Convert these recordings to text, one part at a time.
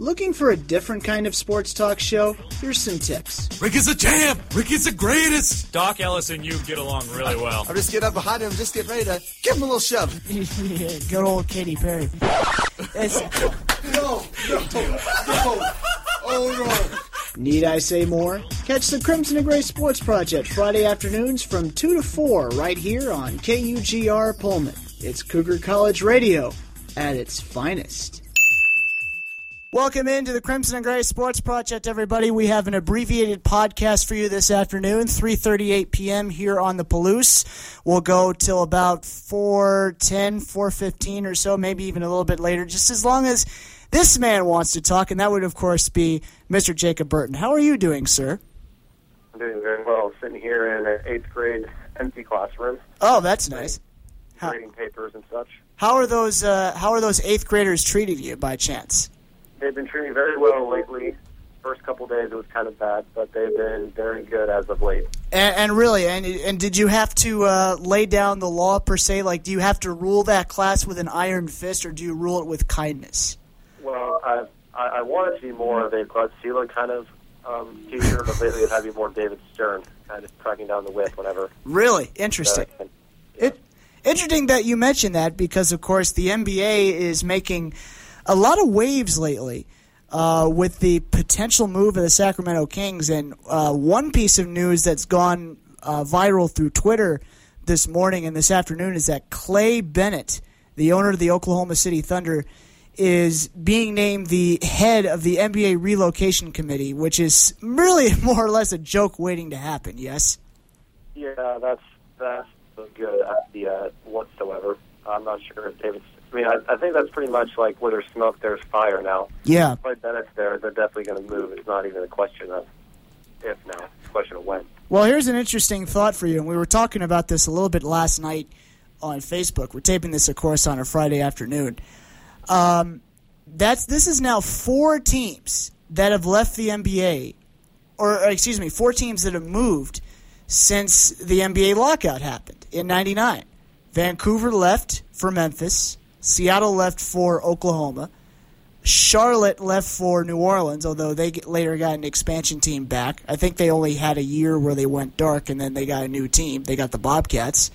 Looking for a different kind of sports talk show? Here's some tips. Rick is a champ. Rick is the greatest. Doc Ellis and you get along really well. I'm just getting up behind him, just get ready to give him a little shove. Good old Katy Perry. It's, No, no, no. Oh no. Need I say more? Catch the Crimson and Gray Sports Project Friday afternoons from 2 to 4 right here on KUGR Pullman. It's Cougar College Radio at its finest. Welcome into the Crimson and Gray Sports Project, everybody. We have an abbreviated podcast for you this afternoon, 3.38 p.m. here on the Palouse. We'll go till about 4.10, 4.15 or so, maybe even a little bit later, just as long as this man wants to talk, and that would, of course, be Mr. Jacob Burton. How are you doing, sir? I'm doing very well. Sitting here in an eighth grade empty classroom, Oh, that's nice. How, grading papers and such. how are those uh, How are those eighth graders treating you by chance? They've been treating me very well lately. First couple days it was kind of bad, but they've been very good as of late. And, and really, and and did you have to uh, lay down the law per se? Like, do you have to rule that class with an iron fist, or do you rule it with kindness? Well, I I, I wanted to be more of a Sela kind of um, teacher, but lately I've had to be more David Stern, kind of cracking down the whip whenever. Really interesting. Uh, It, interesting that you mentioned that because, of course, the NBA is making a lot of waves lately uh, with the potential move of the Sacramento Kings. And uh, one piece of news that's gone uh, viral through Twitter this morning and this afternoon is that Clay Bennett, the owner of the Oklahoma City Thunder, is being named the head of the NBA relocation committee, which is really more or less a joke waiting to happen. Yes. Yeah, that's that's a good idea whatsoever. I'm not sure if David's. I mean, I, I think that's pretty much like where there's smoke, there's fire now. Yeah. But Bennett's there, they're definitely going to move. It's not even a question of if now, it's a question of when. Well, here's an interesting thought for you, and we were talking about this a little bit last night on Facebook. We're taping this, of course, on a Friday afternoon. Um, that's this is now four teams that have left the NBA, or, or excuse me, four teams that have moved since the NBA lockout happened in '99. Vancouver left for Memphis. Seattle left for Oklahoma. Charlotte left for New Orleans, although they later got an expansion team back. I think they only had a year where they went dark, and then they got a new team. They got the Bobcats.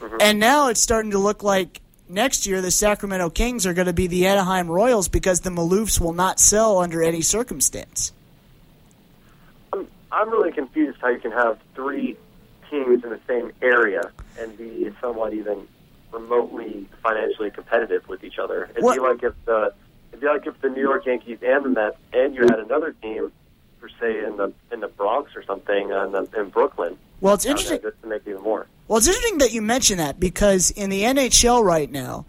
Mm-hmm. And now it's starting to look like next year the Sacramento Kings are going to be the Anaheim Royals because the Maloofs will not sell under any circumstance. I'm, I'm really confused how you can have three teams in the same area and be somewhat even remotely financially competitive with each other. It'd What- be like if the it'd be like if the New York Yankees and the Mets and you had another team, for say in the in the Bronx or something, uh, in, the, in Brooklyn. Well, it's know, interesting. just to make even more. Well, it's interesting that you mention that because in the NHL right now,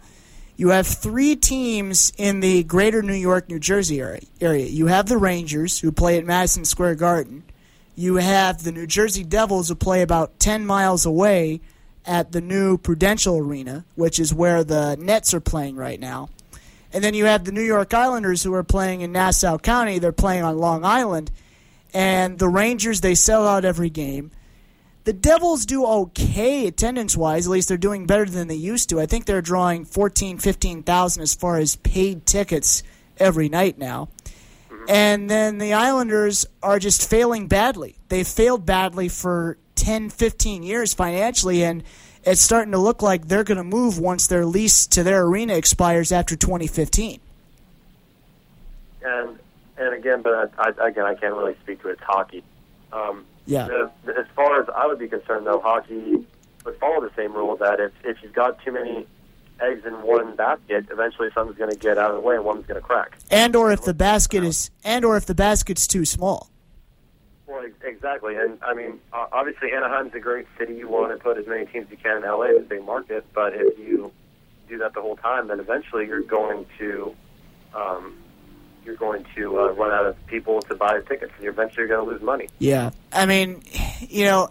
you have three teams in the greater New York, New Jersey area. area. You have the Rangers, who play at Madison Square Garden. You have the New Jersey Devils, who play about 10 miles away at the new Prudential Arena, which is where the Nets are playing right now. And then you have the New York Islanders, who are playing in Nassau County. They're playing on Long Island. And the Rangers, they sell out every game. The Devils do okay attendance wise. At least they're doing better than they used to. I think they're drawing 14, 15,000 as far as paid tickets every night now. Mm-hmm. And then the Islanders are just failing badly. They've failed badly for 10, 15 years financially, and it's starting to look like they're going to move once their lease to their arena expires after 2015. And and again, but I, I, again, I can't really speak to it. It's hockey. Um, Yeah. the- as far as I would be concerned, though, hockey would follow the same rule that if if you've got too many eggs in one basket, eventually something's going to get out of the way and one's going to crack. And or if the basket is and or if the basket's too small. Well, ex- exactly. And I mean, obviously, Anaheim's a great city. You want to put as many teams as you can in LA. It's a big market. But if you do that the whole time, then eventually you're going to um, you're going to uh, run out of people to buy tickets, and you're eventually going to lose money. Yeah, I mean, you know,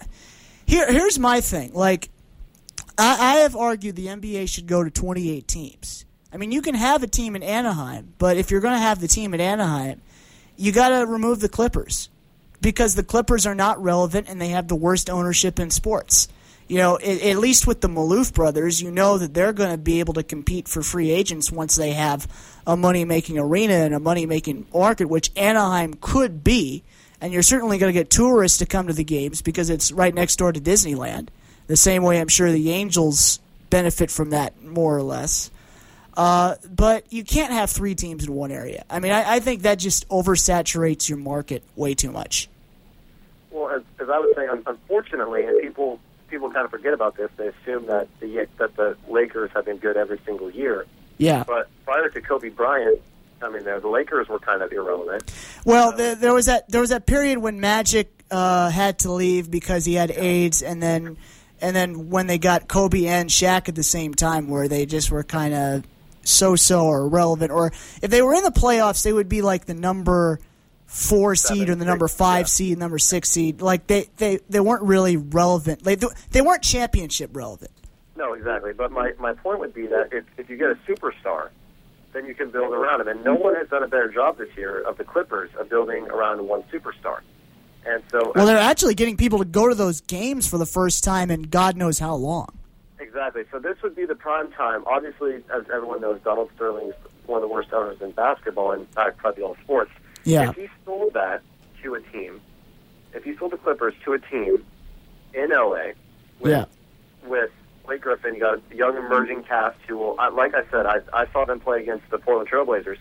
here here's my thing. Like, I, I have argued the NBA should go to 28 teams. I mean, you can have a team in Anaheim, but if you're going to have the team in Anaheim, you got to remove the Clippers because the Clippers are not relevant and they have the worst ownership in sports. you know, at, at least with the Maloof brothers, you know that they're going to be able to compete for free agents once they have a money making arena and a money making market, which Anaheim could be. And you're certainly going to get tourists to come to the games because it's right next door to Disneyland. The same way I'm sure the Angels benefit from that more or less. Uh, but you can't have three teams in one area. I mean, I, I think that just oversaturates your market way too much. Well, as, as I was saying, unfortunately, and people people kind of forget about this. They assume that the that the Lakers have been good every single year. Yeah. But prior to Kobe Bryant, I mean, the, Lakers were kind of irrelevant. Well, uh, there, there was that there was that period when Magic uh, had to leave because he had AIDS, and then and then when they got Kobe and Shaq at the same time, where they just were kind of so-so or irrelevant, or if they were in the playoffs, they would be like the number four Seven, seed or the number five yeah. seed, number six seed. Like they, they, they weren't really relevant. They, they weren't championship relevant. No, exactly. But my, my point would be that if, if you get a superstar, then you can build around him. And no one has done a better job this year of the Clippers of building around one superstar. And so, Well, uh, they're actually getting people to go to those games for the first time in God knows how long. Exactly. So this would be the prime time. Obviously, as everyone knows, Donald Sterling is one of the worst owners in basketball and in fact probably all sports. Yeah. If he sold that to a team, if he sold the Clippers to a team in LA with Yeah. with Blake Griffin, you got a young emerging cast who will, like I said, I, I saw them play against the Portland Trailblazers.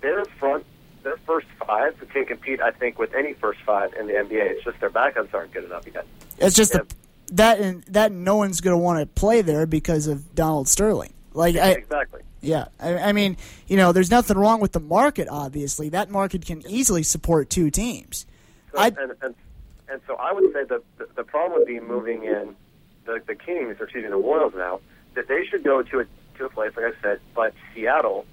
Their front, their first five can compete, I think, with any first five in the NBA. It's just their backups aren't good enough yet. It's just the, that and that no one's going to want to play there because of Donald Sterling. Like I, exactly. yeah, I, I mean, you know, there's nothing wrong with the market. Obviously, that market can easily support two teams. So, I- and, and and so I would say that the, the problem would be moving in the the Kings, or excuse me, the Royals now. That they should go to a to a place like I said, but Seattle,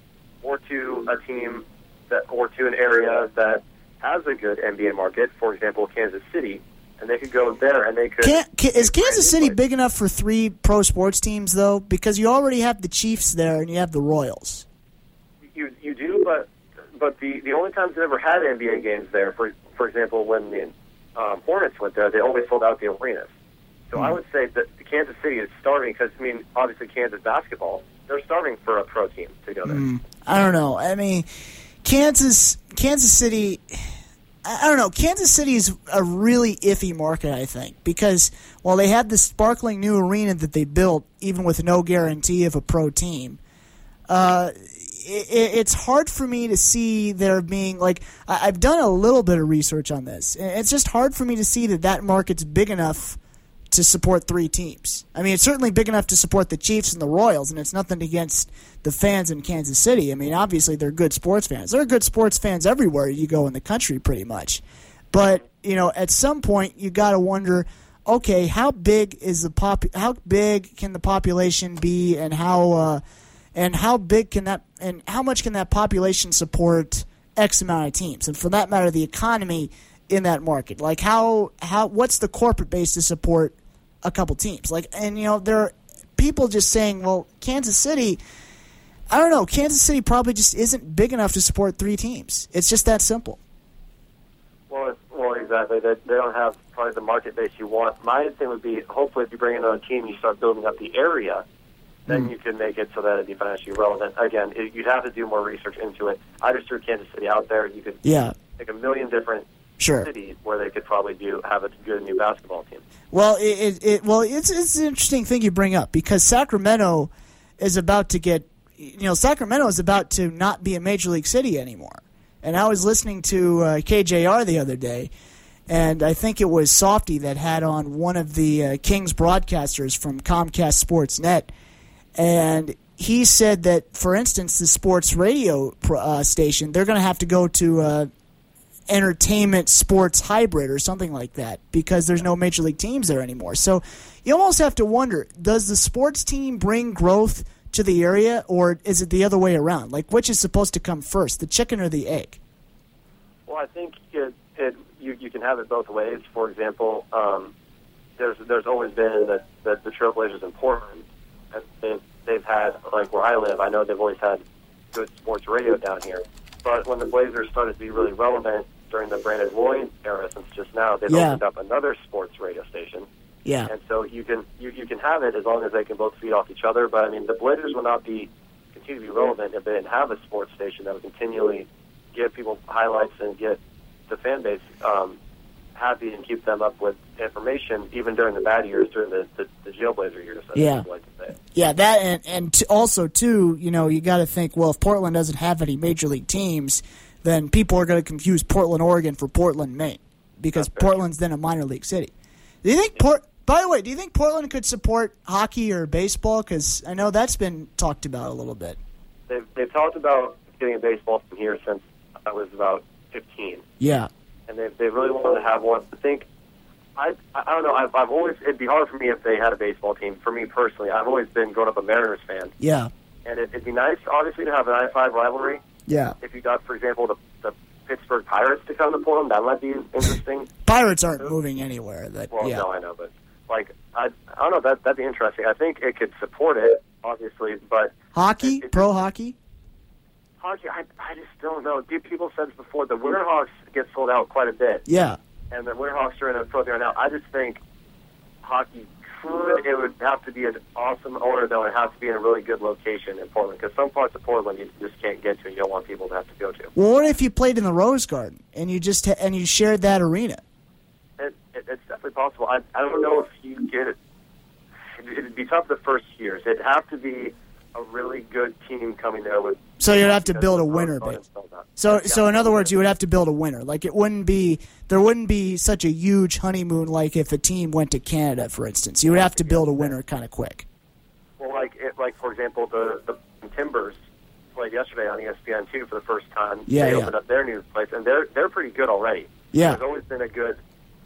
or to a team that, or to an area that has a good NBA market. For example, Kansas City, and they could go there and they could. Can, can, is Kansas City place. big enough for three pro sports teams though? Because you already have the Chiefs there and you have the Royals. You you do, but but the the only times they ever had NBA games there, for for example, when the um, Hornets went there, they always sold out the arenas. So I would say that the Kansas City is starving because I mean, obviously Kansas basketball, they're starving for a pro team to go there. I don't know. I mean, Kansas, Kansas City. I don't know. Kansas City is a really iffy market, I think, because while they had this sparkling new arena that they built, even with no guarantee of a pro team, uh, it, it's hard for me to see there being like I, I've done a little bit of research on this. It's just hard for me to see that that market's big enough to support three teams. I mean, it's certainly big enough to support the Chiefs and the Royals, and it's nothing against the fans in Kansas City. I mean, obviously they're good sports fans. They're good sports fans everywhere you go in the country, pretty much. But you know, at some point, you got to wonder, okay, how big is the pop? How big can the population be, and how uh, and how big can that and how much can that population support X amount of teams, and for that matter, the economy in that market. Like how how what's the corporate base to support a couple teams? Like and you know there are people just saying, well, Kansas City. I don't know. Kansas City probably just isn't big enough to support three teams. It's just that simple. Well, it's, well, exactly. They, they don't have probably the market base you want. My thing would be, hopefully, if you bring in a team, you start building up the area, then hmm. you can make it so that it'd be financially relevant. Again, it, you'd have to do more research into it. I just threw Kansas City out there. You could Yeah, pick a million different sure. cities where they could probably do have a good new basketball team. Well, it, it, it well it's it's an interesting thing you bring up because Sacramento is about to get you know Sacramento is about to not be a major league city anymore. And I was listening to uh, KJR the other day, and I think it was Softy that had on one of the uh, Kings broadcasters from Comcast Sportsnet, and he said that, for instance, the sports radio uh, station they're going to have to go to uh, entertainment sports hybrid or something like that because there's no major league teams there anymore. So you almost have to wonder does the sports team bring growth to the area or is it the other way around? Like which is supposed to come first, the chicken or the egg? Well, I think it, it you, you can have it both ways. For example, um, there's there's always been that, that the Trailblazers in Portland, they've they've had like where I live. I know they've always had good sports radio down here. But when the Blazers started to be really relevant during the Brandon Roy era, since just now they've Yeah. opened up another sports radio station, Yeah. And so you can you, you can have it as long as they can both feed off each other. But I mean, the Blazers will not be continue to be relevant if they didn't have a sports station that would continually give people highlights and get the fan base um, happy and keep them up with information, even during the bad years, during the the, the Jailblazer years. Yeah. like. Yeah, that and and t- also too, you know, you got to think. Well, if Portland doesn't have any major league teams, then people are going to confuse Portland, Oregon, for Portland, Maine, because Portland's then a minor league city. Do you think Port? By the way, do you think Portland could support hockey or baseball? Because I know that's been talked about a little bit. They've they've talked about getting a baseball from here since I was about 15. Yeah, and they they really wanted to have one. I think I I don't know. I've I've always it'd be hard for me if they had a baseball team. For me personally, I've always been growing up a Mariners fan, yeah, and it, it'd be nice, obviously, to have an I five rivalry. yeah. If you got, for example, the the Pittsburgh Pirates to come to Portland, that might be interesting. Pirates aren't moving anywhere. That Well, yeah, no, I know, but like I I don't know. That that'd be interesting. I think it could support it, obviously, but hockey, it- it- pro hockey. hockey, I I just don't know. Dude, People said this before. The Winterhawks get sold out quite a bit. Yeah, and the Winterhawks are in a pro there now. I just think hockey could it would have to be an awesome owner though. It has to be in a really good location in Portland because some parts of Portland you just can't get to. and You don't want people to have to go to. Well, what if you played in the Rose Garden and you just and you shared that arena? It, it, it's definitely possible. I I don't know if you get it. It'd be tough the first years. It'd have to be a really good team coming there with. So you'd have to build a winner, the base. Garden's sold out. So, so in other words, you would have to build a winner. Like it wouldn't be there wouldn't be such a huge honeymoon like if a team went to Canada, for instance. You would have to build a winner kind of quick. Well, like it, like for example, the the Timbers played yesterday on ESPN two for the first time. Yeah, they yeah. opened up their new place, and they're they're pretty good already. Yeah. there's always been a good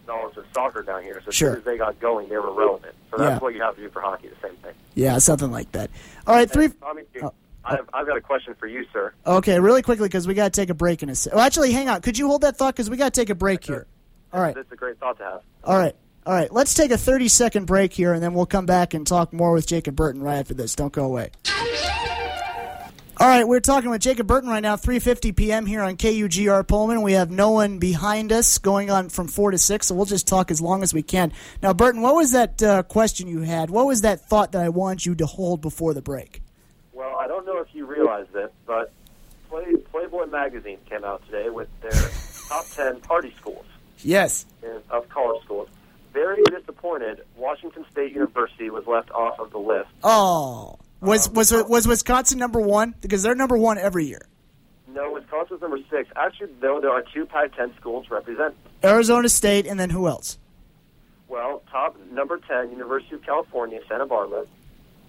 knowledge of soccer down here. So as Sure. soon as they got going, they were relevant. So that's Yeah. what you have to do for hockey. The same thing. Yeah, something like that. All right, three. Tommy, oh. I've, I've got a question for you, sir. Okay, really quickly because we got to take a break in a second. Oh, well, actually, hang on. Could you hold that thought because we got to take a break here. All right. This is a great thought to have. All right. All right. Let's take a 30 second break here, and then we'll come back and talk more with Jacob Burton right after this. Don't go away. All right, we're talking with Jacob Burton right now, 3:50 p.m. here on KUGR Pullman. We have no one behind us going on from four to six, so we'll just talk as long as we can. Now, Burton, what was that uh, question you had? What was that thought that I want you to hold before the break? Well, I don't know if you realize this, but Play, Playboy magazine came out today with their top 10 party schools Yes. in, of college schools. Very disappointed. Washington State University was left off of the list. Oh, was um, was was Wisconsin number one? Because they're number one every year. No, Wisconsin's number six. Actually, though, there are two Pac-10 schools represent. Arizona State, and then who else? Well, top number 10, University of California, Santa Barbara.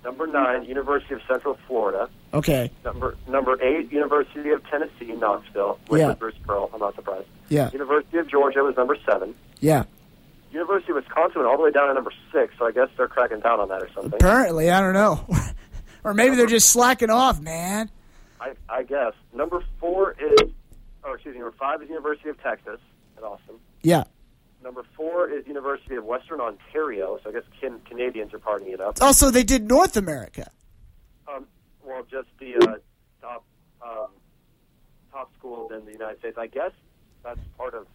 Number nine, University of Central Florida. Okay. Number number eight, University of Tennessee, Knoxville, with Yeah. Bruce Pearl. I'm not surprised. Yeah. University of Georgia was number seven. Yeah. University of Wisconsin went all the way down to number six, so I guess they're cracking down on that or something. Apparently, I don't know. or maybe they're just slacking off, man. I, I guess. Number four is, oh, excuse me, number five is University of Texas in Austin. Yeah. Number four is University of Western Ontario, so I guess can, Canadians are partying it up. Also, they did North America. Um, well, just the uh, top um, top schools in the United States. I guess that's part of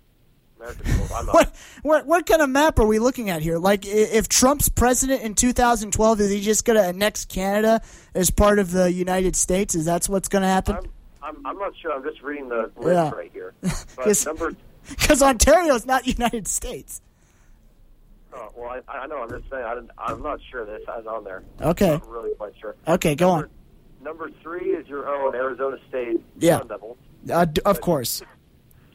American. What, what what kind of map are we looking at here? Like, if Trump's president in 2012, is he just going to annex Canada as part of the United States? Is that what's going to happen? I'm, I'm, I'm not sure. I'm just reading the list Yeah. right here. Number, Because Ontario is not United States. oh, well, I, I know. I'm just saying. I didn't, I'm not sure this is on there. Okay. I'm really quite sure. Okay, go on. Number three is your own Arizona State Yeah. Sun Devils, Uh, d- of course.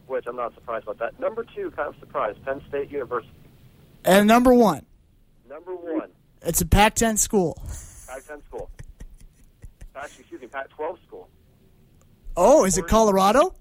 which I'm not surprised about that. Number two, kind of surprised, Penn State University. And number one, Number one, it's a Pac-10 school. Pac-10 school. Actually, excuse me, Pac-12 school. Oh, is it Colorado?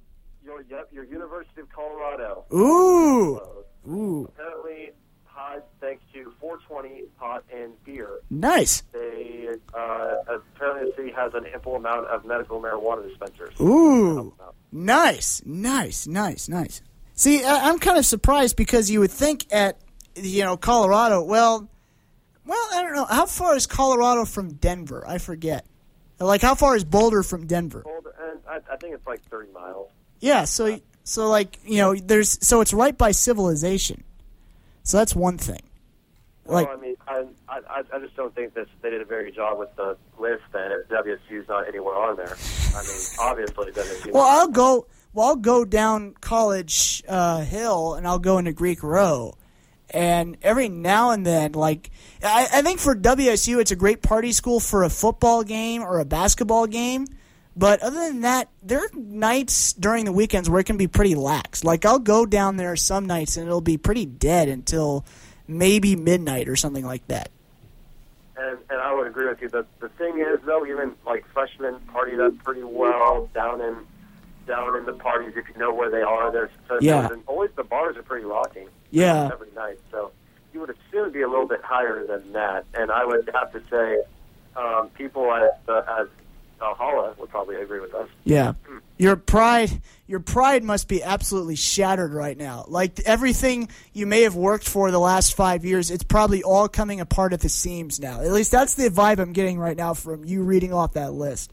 Your, yep, your University of Colorado. Ooh, ooh, Apparently, hides thanks to 420 pot and beer. nice. They uh, apparently the city has an ample amount of medical marijuana dispensers. Ooh, nice, nice, nice, nice. See, I- I'm kind of surprised because you would think at you know Colorado. Well, well, I don't know. How far is Colorado from Denver? I forget. Like, how far is Boulder from Denver? Boulder- And I, I think it's like 30 miles. Yeah, so so like you know, there's so it's right by civilization. So that's one thing. Like, well, I mean, I, I I just don't think that they did a very good job with the list. And if WSU's not anywhere on there, I mean, obviously WSU. well, I'll go. Well, I'll go down College uh, Hill and I'll go into Greek Row, and every now and then, like I, I think for WSU, it's a great party school for a football game or a basketball game. But other than that, there are nights during the weekends where it can be pretty lax. Like I'll go down there some nights and it'll be pretty dead until maybe midnight or something like that. And, and I would agree with you. The the thing is, though, even like freshmen partied up pretty well down in down in the parties if you know where they are. There's so Yeah. and always the bars are pretty rocking. Yeah. every night. So you would assume be a little bit higher than that. And I would have to say, um, people at uh, at Valhalla would probably agree with us. Yeah. Your pride your pride must be absolutely shattered right now. Like everything you may have worked for the last 5 years, it's probably all coming apart at the seams now. At least that's the vibe I'm getting right now from you reading off that list.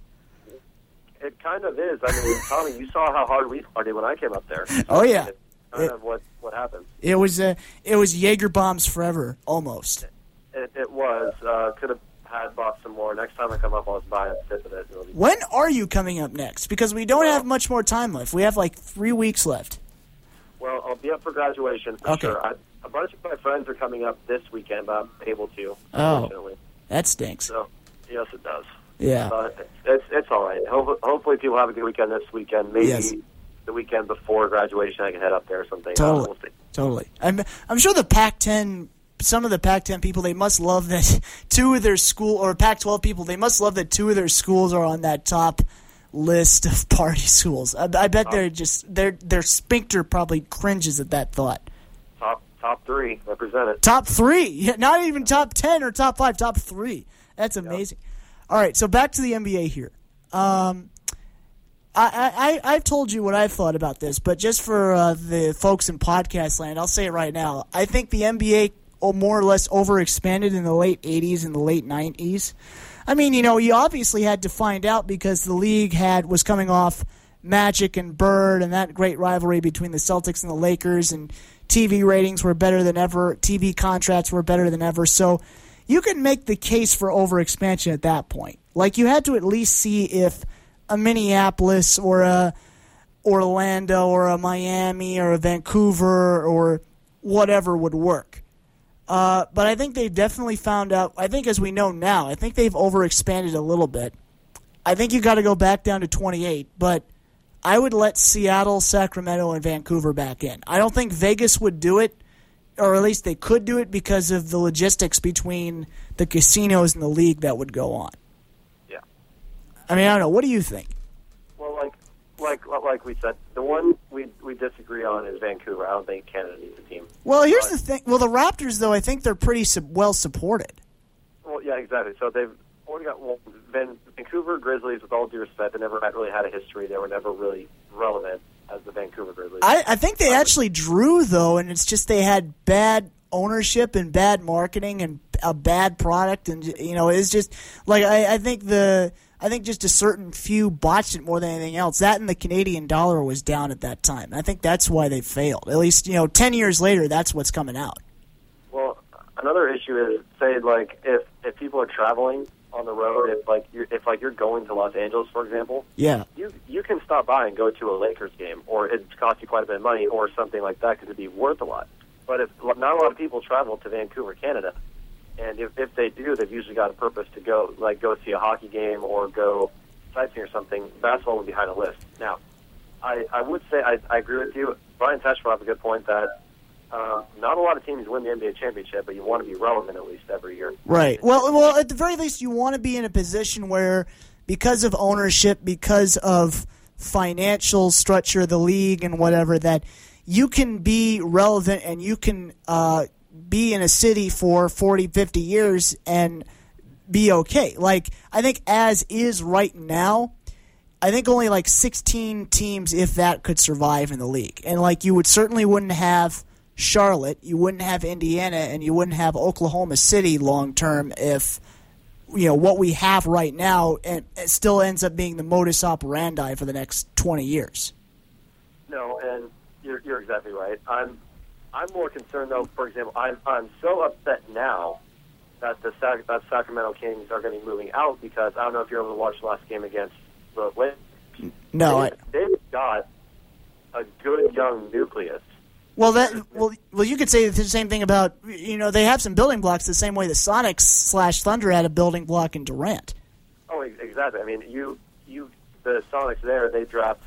It kind of is. I mean, Tommy, you saw how hard we partied when I came up there. Oh, yeah. It's kind It- of what what happened. It was uh, it was Jaeger bombs forever almost. It, it was. Uh, could have had bought some more. Next time I come up, I'll just buy a sip of it. When are you coming up next? Because we don't have much more time left. We have like 3 weeks left. Well, I'll be up for graduation for Okay. sure. I, a bunch of my friends are coming up this weekend, but I'm able to. Oh. That stinks. So, yes, it does. Yeah. But it's it's all right. Ho- hopefully, people have a good weekend this weekend. Maybe Yes. the weekend before graduation, I can head up there or something. Totally. We'll. Totally. I'm I'm sure the Pac-10 some of the Pac-10 people they must love that two of their school or Pac-12 people they must love that two of their schools are on that top list of party schools. I, I bet they're just their their sphincter probably cringes at that thought. Top top three represented. Top three, yeah, not even top ten or top five, top three. That's amazing. All right, so back to the NBA here. Um, I, I, I've told you what I've thought about this, but just for uh, the folks in podcast land, I'll say it right now. I think the NBA more or less overexpanded in the late 80s and the late 90s. I mean, you know, you obviously had to find out because the league had was coming off Magic and Bird and that great rivalry between the Celtics and the Lakers, and TV ratings were better than ever. TV contracts were better than ever. So you could make the case for overexpansion at that point. Like you had to at least see if a Minneapolis or a Orlando or a Miami or a Vancouver or whatever would work. Uh, but I think they've definitely found out. I think, as we know now, I think they've overexpanded a little bit. I think you got to go back down to 28, but I would let Seattle, Sacramento, and Vancouver back in. I don't think Vegas would do it, or at least they could do it because of the logistics between the casinos and the league that would go on. Yeah. I mean, I don't know. What do you think? Like like we said, the one we we disagree on is Vancouver. I don't think Canada needs a team. Well, here's the thing. Well, the Raptors, though, I think they're pretty sub- well supported. Well, yeah, exactly. So they've already got well, Van, Vancouver Grizzlies. With all due respect, they never really had a history. They were never really relevant as the Vancouver Grizzlies. I, I think they actually drew though, and it's just they had bad ownership and bad marketing and a bad product, and you know it's just like I, I think the I think just a certain few botched it more than anything else. That and the Canadian dollar was down at that time. I think that's why they failed. At least you know ten years later, that's what's coming out. Well, another issue is say like if if people are traveling on the road, if like you're if like you're going to Los Angeles, for example, Yeah, you you can stop by and go to a Lakers game, or it costs you quite a bit of money, or something like that, because it'd be worth a lot. But if not a lot of people travel to Vancouver, Canada, and if if they do, they've usually got a purpose to go, like go see a hockey game or go sightseeing or something. Basketball would be high on the list. Now, I I would say I, I agree with you. Brian brought up a good point that. Um, not a lot of teams win the NBA championship, but you want to be relevant at least every year. Right. Well, well, at the very least, you want to be in a position where, because of ownership, because of financial structure of the league and whatever, that you can be relevant and you can uh, be in a city for 40, 50 years and be okay. Like, I think as is right now, I think only like 16 teams, if that, could survive in the league. And, like, you would certainly wouldn't have Charlotte, you wouldn't have Indiana, and you wouldn't have Oklahoma City long term if you know what we have right now, and it still ends up being the modus operandi for the next twenty years. No, and you're you're exactly right. I'm I'm more concerned though. For example, I'm I'm so upset now that the Sac- that Sacramento Kings are going to be moving out because I don't know if you're able to watch the last game against the Lakers. No, I, They- they've got a good young nucleus. well that well well you could say the same thing about you know they have some building blocks the same way the Sonics slash Thunder had a building block in Durant. Oh, exactly. I mean, you you the Sonics there they draft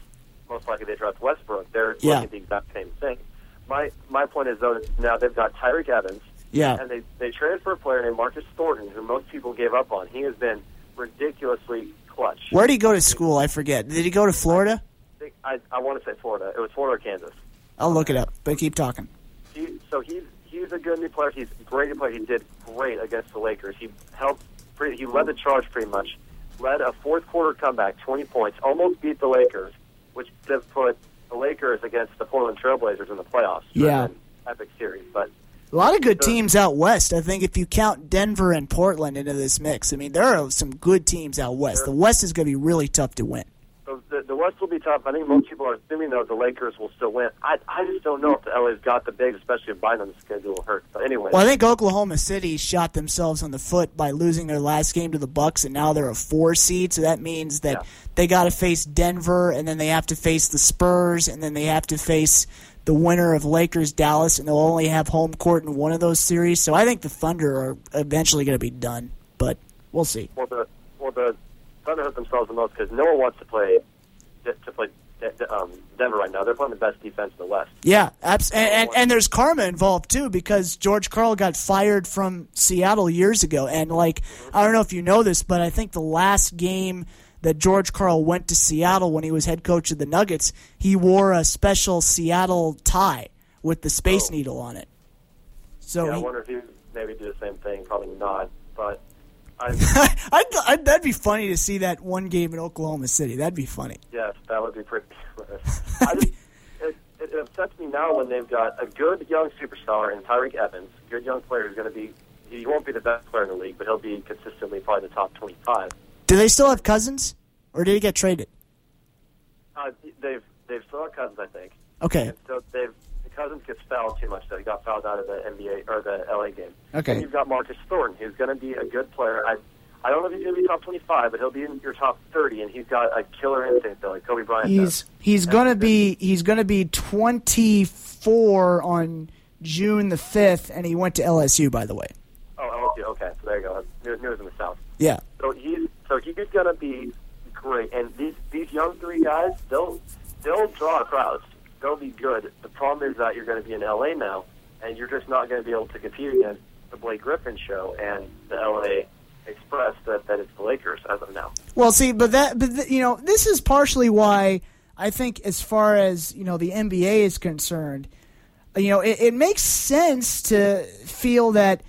most likely they draft Westbrook. They're Yeah. looking at the exact same thing. My my point is though now they've got Tyreke Evans. Yeah. and they they transfer a player named Marcus Thornton, who most people gave up on. He has been ridiculously clutch. Where did he go to school? I forget. Did he go to Florida? I think- I, I want to say Florida. It was Florida or Kansas. I'll look it up. But keep talking. He, so he's he's a good new player. He's a great new player. He did great against the Lakers. He helped. Pretty, he led the charge pretty much. Led a fourth quarter comeback, 20 points, almost beat the Lakers, which put the Lakers against the Portland Trailblazers in the playoffs. Yeah. Epic series. But A lot of good So- teams out west. I think if you count Denver and Portland into this mix, I mean there are some good teams out west. The West is going to be really tough to win. so the, the West will be tough. I think most people are assuming though the Lakers will still win. I I just don't know if the LA's got the bigs, especially if Bynum's schedule hurts. But anyway, Well, I think Oklahoma City shot themselves on the foot by losing their last game to the Bucks, and now they're a four seed. So that means that Yeah. they got to face Denver, and then they have to face the Spurs, and then they have to face the winner of Lakers Dallas, and they'll only have home court in one of those series. So I think the Thunder are eventually going to be done, but we'll see. well the well the Thunder hurt themselves the most because no one wants to play to play um, Denver right now. They're playing the best defense in the West. Yeah, abs- and, and and there's karma involved too because George Karl got fired from Seattle years ago, and like I don't know if you know this, but I think the last game that George Karl went to Seattle when he was head coach of the Nuggets, he wore a special Seattle tie with the Space Oh. Needle on it. So Yeah, I wonder if he maybe do the same thing. Probably not, I, I'd, I'd, that'd be funny to see that one game in Oklahoma City. That'd be funny. yes, that would be pretty. I just, it, it upsets me now when they've got a good young superstar in Tyreke Evans, good young player who's going to be. He won't be the best player in the league, but he'll be consistently probably the top twenty-five. Do they still have Cousins, or did he get traded? Uh, they've they've still got Cousins, I think. Okay. And so they've Cousins gets fouled too much, so he got fouled out of the NBA or the LA game. Okay. And you've got Marcus Thornton, who's going to be a good player. I I don't know if he's going to be top twenty-five, but he'll be in your top thirty, and he's got a killer instinct, though, like Kobe Bryant. He's does. he's gonna be he's gonna be 24 on June the 5th, and he went to LSU, by the way. Oh, LSU. Okay, so there you go. News news in the South. Yeah, So he's so he's going to be great, and these these young three guys, they'll they'll draw crowds. They'll be good. The problem is that you're going to be in LA now, and you're just not going to be able to compete against the Blake Griffin show and the LA Express that, that it's the Lakers as of now. Well, see, but that, but you know, this is partially why I think, as far as you know, the NBA is concerned, you know, it, it makes sense to feel that,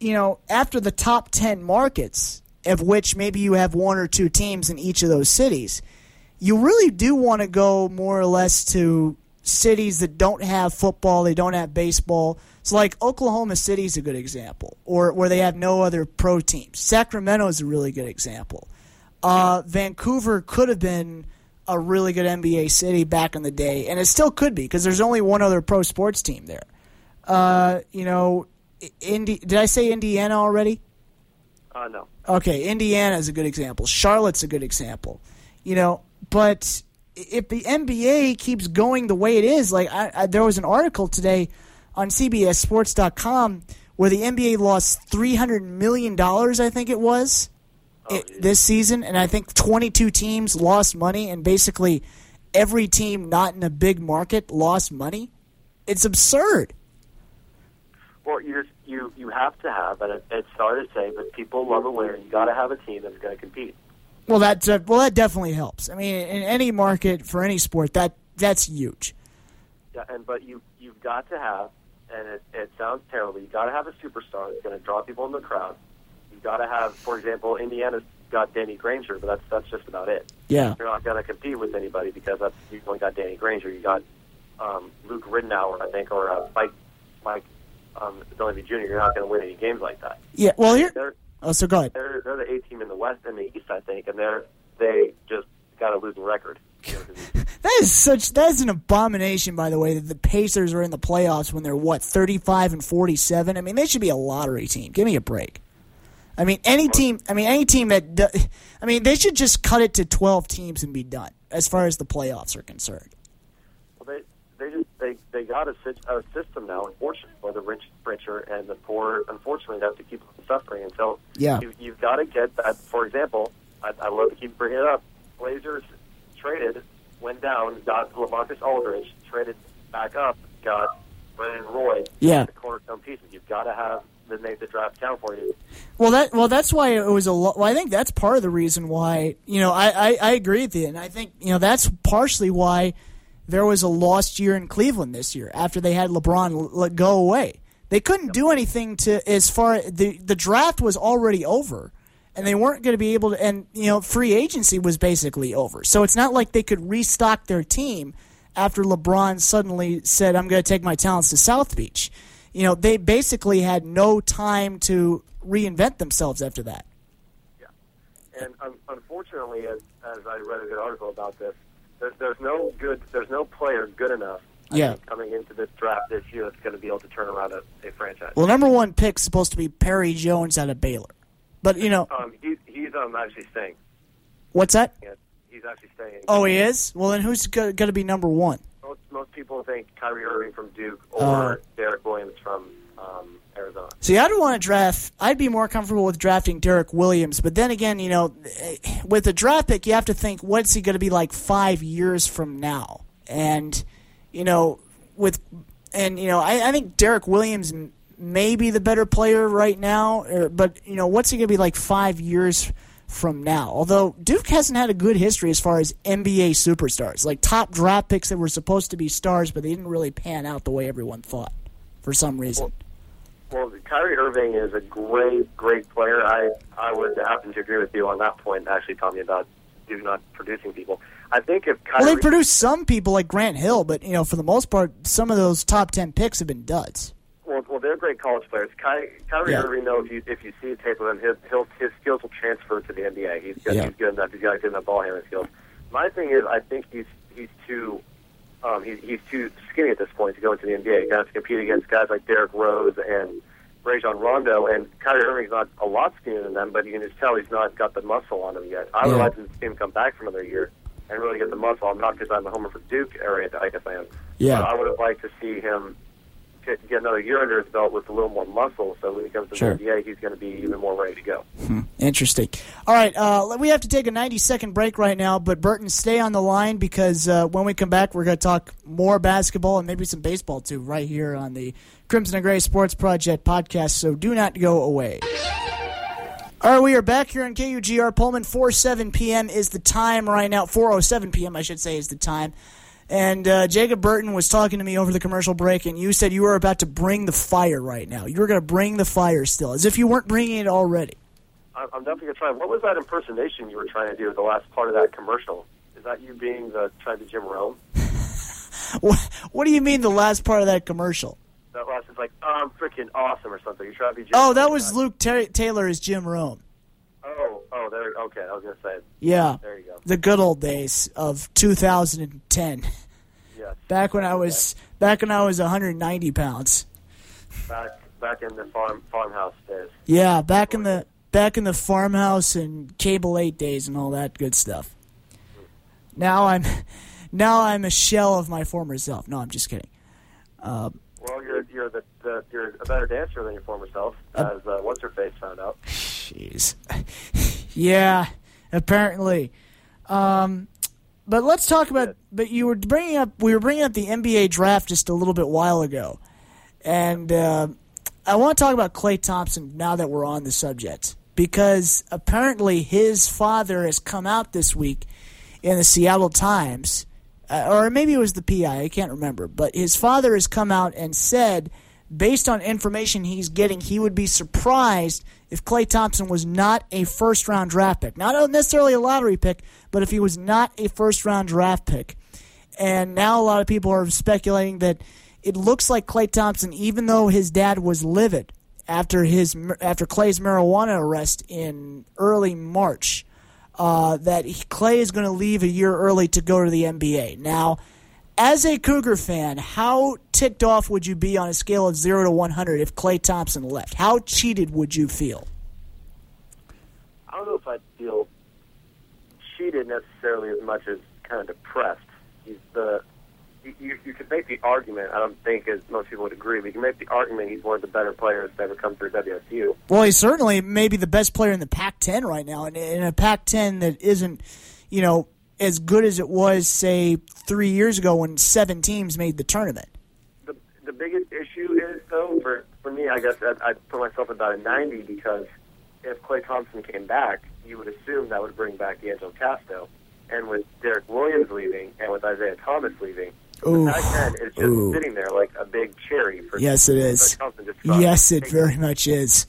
you know, after the top ten markets, of which maybe you have one or two teams in each of those cities, you really do want to go more or less to cities that don't have football, they don't have baseball. So, like Oklahoma City is a good example, or where they have no other pro teams. Sacramento is a really good example. Uh, Vancouver could have been a really good NBA city back in the day, and it still could be because there's only one other pro sports team there. Uh, you know, Indi- did I say Indiana already? Uh, no. Okay, Indiana is a good example. Charlotte's a good example. You know, but if the NBA keeps going the way it is, like I, I, there was an article today on CBSSports.com where the NBA lost three hundred million dollars, I think it was, oh, i this season, and I think twenty-two teams lost money, and basically every team not in a big market lost money. It's absurd. Well, you just, you you have to have, and it, it's hard to say, but people love a winner. You got to have a team that's going to compete. Well, that uh, well that definitely helps. I mean, in any market for any sport, that that's huge. Yeah, and but you you've got to have, and it, it sounds terrible. You got to have a superstar that's going to draw people in the crowd. You got to have, for example, Indiana's got Danny Granger, but that's that's just about it. Yeah. You're not going to compete with anybody because that's you've only got Danny Granger. You got um, Luke Ridnour, I think, or uh, Mike Mike um, Jr. You're not going to win any games like that. Yeah. Well, here. They're Oh, so go ahead. they're they're the A team in the West and the East, I think, and they're they just got a losing record. You know, 'cause that is such that is an abomination. By the way, that the Pacers are in the playoffs when they're what thirty five and forty seven. I mean, they should be a lottery team. Give me a break. I mean, any team. I mean, any team that. Do, I mean, they should just cut it to twelve teams and be done as far as the playoffs are concerned. Well, they they just they they got a, a system now, unfortunately, for the rich richer and the poor, unfortunately, have to keep suffering. And so yeah. you, you've got to get that. For example, I, I love to keep bringing it up. Blazers traded, went down, got LaMarcus Aldridge, traded back up, got Brandon Roy. Yeah. The cornerstone pieces. You've got to have the make the draft count for you. Well, that well, that's why it was a. Lo- well, I think that's part of the reason why you know I, I I agree with you, and I think you know that's partially why there was a lost year in Cleveland this year after they had LeBron let go away. They couldn't do anything to as far the the draft was already over and they weren't going to be able to and you know free agency was basically over. So it's not like they could restock their team after LeBron suddenly said I'm going to take my talents to South Beach. You know, they basically had no time to reinvent themselves after that. Yeah. And um, unfortunately as as I read a good article about this, there's there's no good there's no player good enough yeah. coming into this draft this year that's going to be able to turn around a, a franchise. Well, number one pick's supposed to be Perry Jones out of Baylor, but you know, um, he, he's um actually staying. what's that? Yeah, he's actually staying. Oh, he is. Well, then who's going to be number one? Most, most people think Kyrie Irving from Duke or Uh. Derrick Williams from um, Arizona. See, I don't want to draft. I'd be more comfortable with drafting Derrick Williams, but then again, you know, with a draft pick, you have to think what's he going to be like five years from now, and you know, with and you know, I, I think Derrick Williams may be the better player right now, or, but you know, what's he going to be like five years from now? Although Duke hasn't had a good history as far as NBA superstars, like top draft picks that were supposed to be stars, but they didn't really pan out the way everyone thought for some reason. Well, Kyrie Irving is a great, great player. I I would happen to agree with you on that point. Actually, talking about Duke not producing people. I think if Kyrie, Well, they produced some people like Grant Hill, but you know, for the most part, some of those top ten picks have been duds. well, well, they're great college players. Ky, Kyrie Yeah. Irving, though, if you if you see a tape of him, his, he'll, his skills will transfer to the NBA. He's good. Yeah. He's good enough. He's got good enough ball handling skills. My thing is, I think he's he's too um, he's he's too skinny at this point to go into the NBA. He's got to compete against guys like Derrick Rose and Rajon Rondo, and Kyrie Irving's not a lot skinnier than them, but you can just tell he's not got the muscle on him yet. I would Yeah. like to see him come back for another year and really get the muscle on. Not because I'm a homer for Duke area, I guess I am. Yeah. But I would have liked to see him get, get another year under his belt with a little more muscle, so when he comes to Sure. the NBA, he's going to be even more ready to go. Interesting. All right, uh, we have to take a 90 second break right now, but Burton, stay on the line because uh, when we come back, we're going to talk more basketball and maybe some baseball too, right here on the Crimson and Gray Sports Project podcast. So do not go away. All right, we are back here on KUGR Pullman. 4 7 p.m. is the time right now. 4.07 p.m., I should say, is the time. And uh, Jacob Burton was talking to me over the commercial break, and you said you were about to bring the fire right now. You were going to bring the fire still, as if you weren't bringing it already. I'm I'm definitely going to try. What was that impersonation you were trying to do at the last part of that commercial? Is that you being the trying to Jim Rome? What, what do you mean the last part of that commercial? That last is like, oh, I'm freaking awesome or something. You're trying to be Jim Oh, that was Luke Ta- Taylor as Jim Rome. Oh, oh, there. Okay, I was going to say. Yeah, There you go. the good old days of 2010. Yes. Back when I was back when I was 190 pounds. Back back in the farm farmhouse days. Yeah, back in the back in the farmhouse and cable eight days and all that good stuff. Now I'm now I'm a shell of my former self. No, I'm just kidding. Uh, Well, you're you're the, the you're a better dancer than your former self, as uh, what's her face found out. Jeez. yeah, apparently. Um, but let's talk about. But you were bringing up. We were bringing up the NBA draft just a little bit while ago, and uh, I want to talk about Klay Thompson now that we're on the subject because apparently his father has come out this week in the Seattle Times, uh, Uh, or maybe it was the PI. I can't remember, but his father has come out and said based on information he's getting, he would be surprised if Klay Thompson was not a first round draft pick. Not necessarily a lottery pick, but if he was not a first round draft pick. And now a lot of people are speculating that it looks like Klay Thompson, even though his dad was livid after his after Klay's marijuana arrest in early March, uh, that Klay is going to leave a year early to go to the NBA. Now, as a Cougar fan, how ticked off would you be on a scale of 0 to 100 if Klay Thompson left? How cheated would you feel? I don't know if I'd feel cheated necessarily as much as kind of depressed. He's the you, you could make the argument. I don't think as most people would agree, but you can make the argument he's one of the better players to ever come through WSU. Well, he's certainly maybe the best player in the Pac-10 right now, and in a Pac-10 that isn't, you know, as good as it was, say, three years ago when seven teams made the tournament. The the biggest issue is though for for me, I guess I'd, I'd put myself about a ninety because if Klay Thompson came back, you would assume that would bring back DeAngelo Casto, and with Derrick Williams leaving and with Isaiah Thomas leaving Ooh. The Pac-10 is just Ooh. sitting there like a big cherry. For Yes, it is. Thompson just dropped. Yes, it very much is.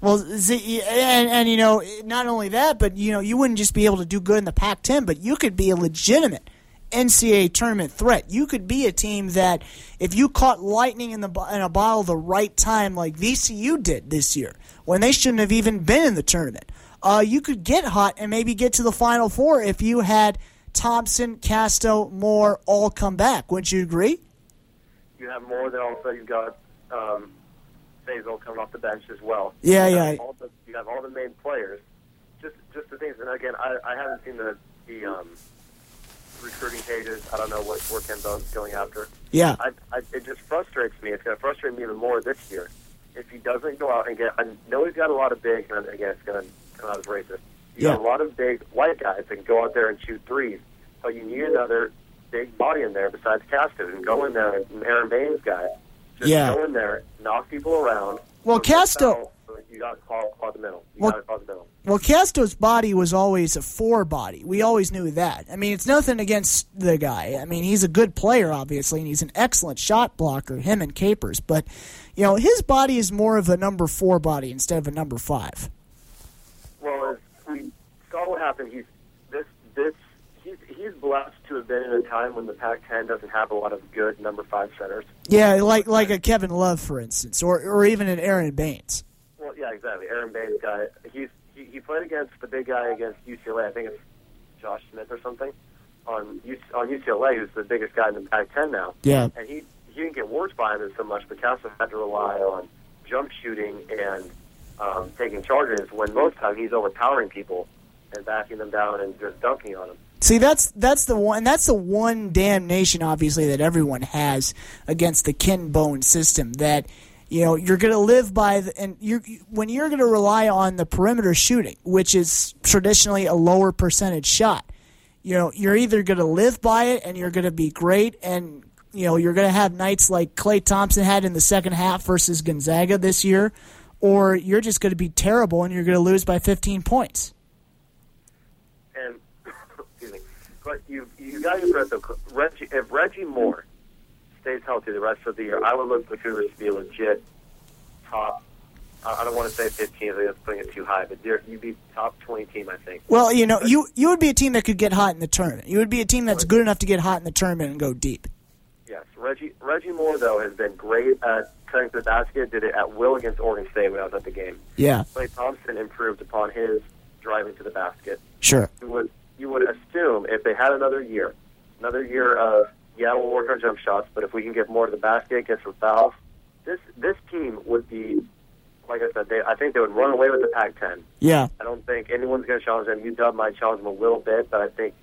Well, Z- and, and you know, not only that, but you know, you wouldn't just be able to do good in the Pac-10, but you could be a legitimate NCAA tournament threat. You could be a team that, if you caught lightning in the in a bottle the right time, like VCU did this year, when they shouldn't have even been in the tournament, uh, you could get hot and maybe get to the Final Four if you had Thompson, Casto, Moore all come back. Wouldn't you agree? You have more than all of a sudden you've got um, Faisal coming off the bench as well. Yeah, you yeah. The, you have all the main players. Just just the things, and again, I, I haven't seen the the um, recruiting pages. I don't know what where Ken Bone's going after. Yeah. I, I, it just frustrates me. It's going to frustrate me even more this year if he doesn't go out and get. I know he's got a lot of big, and again, it's going to come out as racist. You Yeah. got a lot of big white guys that can go out there and shoot threes, but you need another big body in there besides Casto and go in there and Aron Baynes guy. Just Yeah. go in there, knock people around. Well, Casto- You got to call, call the middle. You Well- got to call the middle. Well, Casto's body was always a four body. We always knew that. I mean, it's nothing against the guy. I mean, he's a good player, obviously, and he's an excellent shot blocker, him and Capers. But, you know, his body is more of a number four body instead of a number five. Well, as we saw what happened, he's this this he's he's blessed to have been in a time when the Pac-10 doesn't have a lot of good number five centers. Yeah, like like a Kevin Love, for instance, or or even an Aron Baynes. Well, yeah, exactly. Aron Baynes guy. He's he, he played against the big guy against UCLA. I think it's Josh Smith or something on U, on UCLA, who's the biggest guy in the Pac-10 now. Yeah. And he he didn't get worse by him so much, but Casto had to rely on jump shooting and um, taking charges when most time he's overpowering people and backing them down and just dunking on them. See, that's that's the one. That's the one damnation, obviously, that everyone has against the Ken Bone system. That you know you're going to live by, the, and you when you're going to rely on the perimeter shooting, which is traditionally a lower percentage shot. You know, you're either going to live by it, and you're going to be great, and you know you're going to have nights like Klay Thompson had in the second half versus Gonzaga this year, or you're just going to be terrible, and you're going to lose by 15 points. And excuse me, but you you got to remember Reggie, if Reggie Moore stays healthy the rest of the year, I would look for the Cougars to be a legit top. I don't want to say 15. I think that's putting it too high, but you'd be top 20 team, I think. Well, you know, you you would be a team that could get hot in the tournament. You would be a team that's good enough to get hot in the tournament and go deep. Yes, Reggie Reggie Moore though has been great at cutting to the basket. Did it at will against Oregon State when I was at the game. Yeah, Klay Thompson improved upon his driving to the basket. sure. You would you would assume if they had another year, another year of yeah, we'll work on jump shots, but if we can get more to the basket, get some fouls, this this team would be like I said. They, I think they would run away with the Pac-10. Yeah, I don't think anyone's going to challenge them. UW might challenge them a little bit, but I think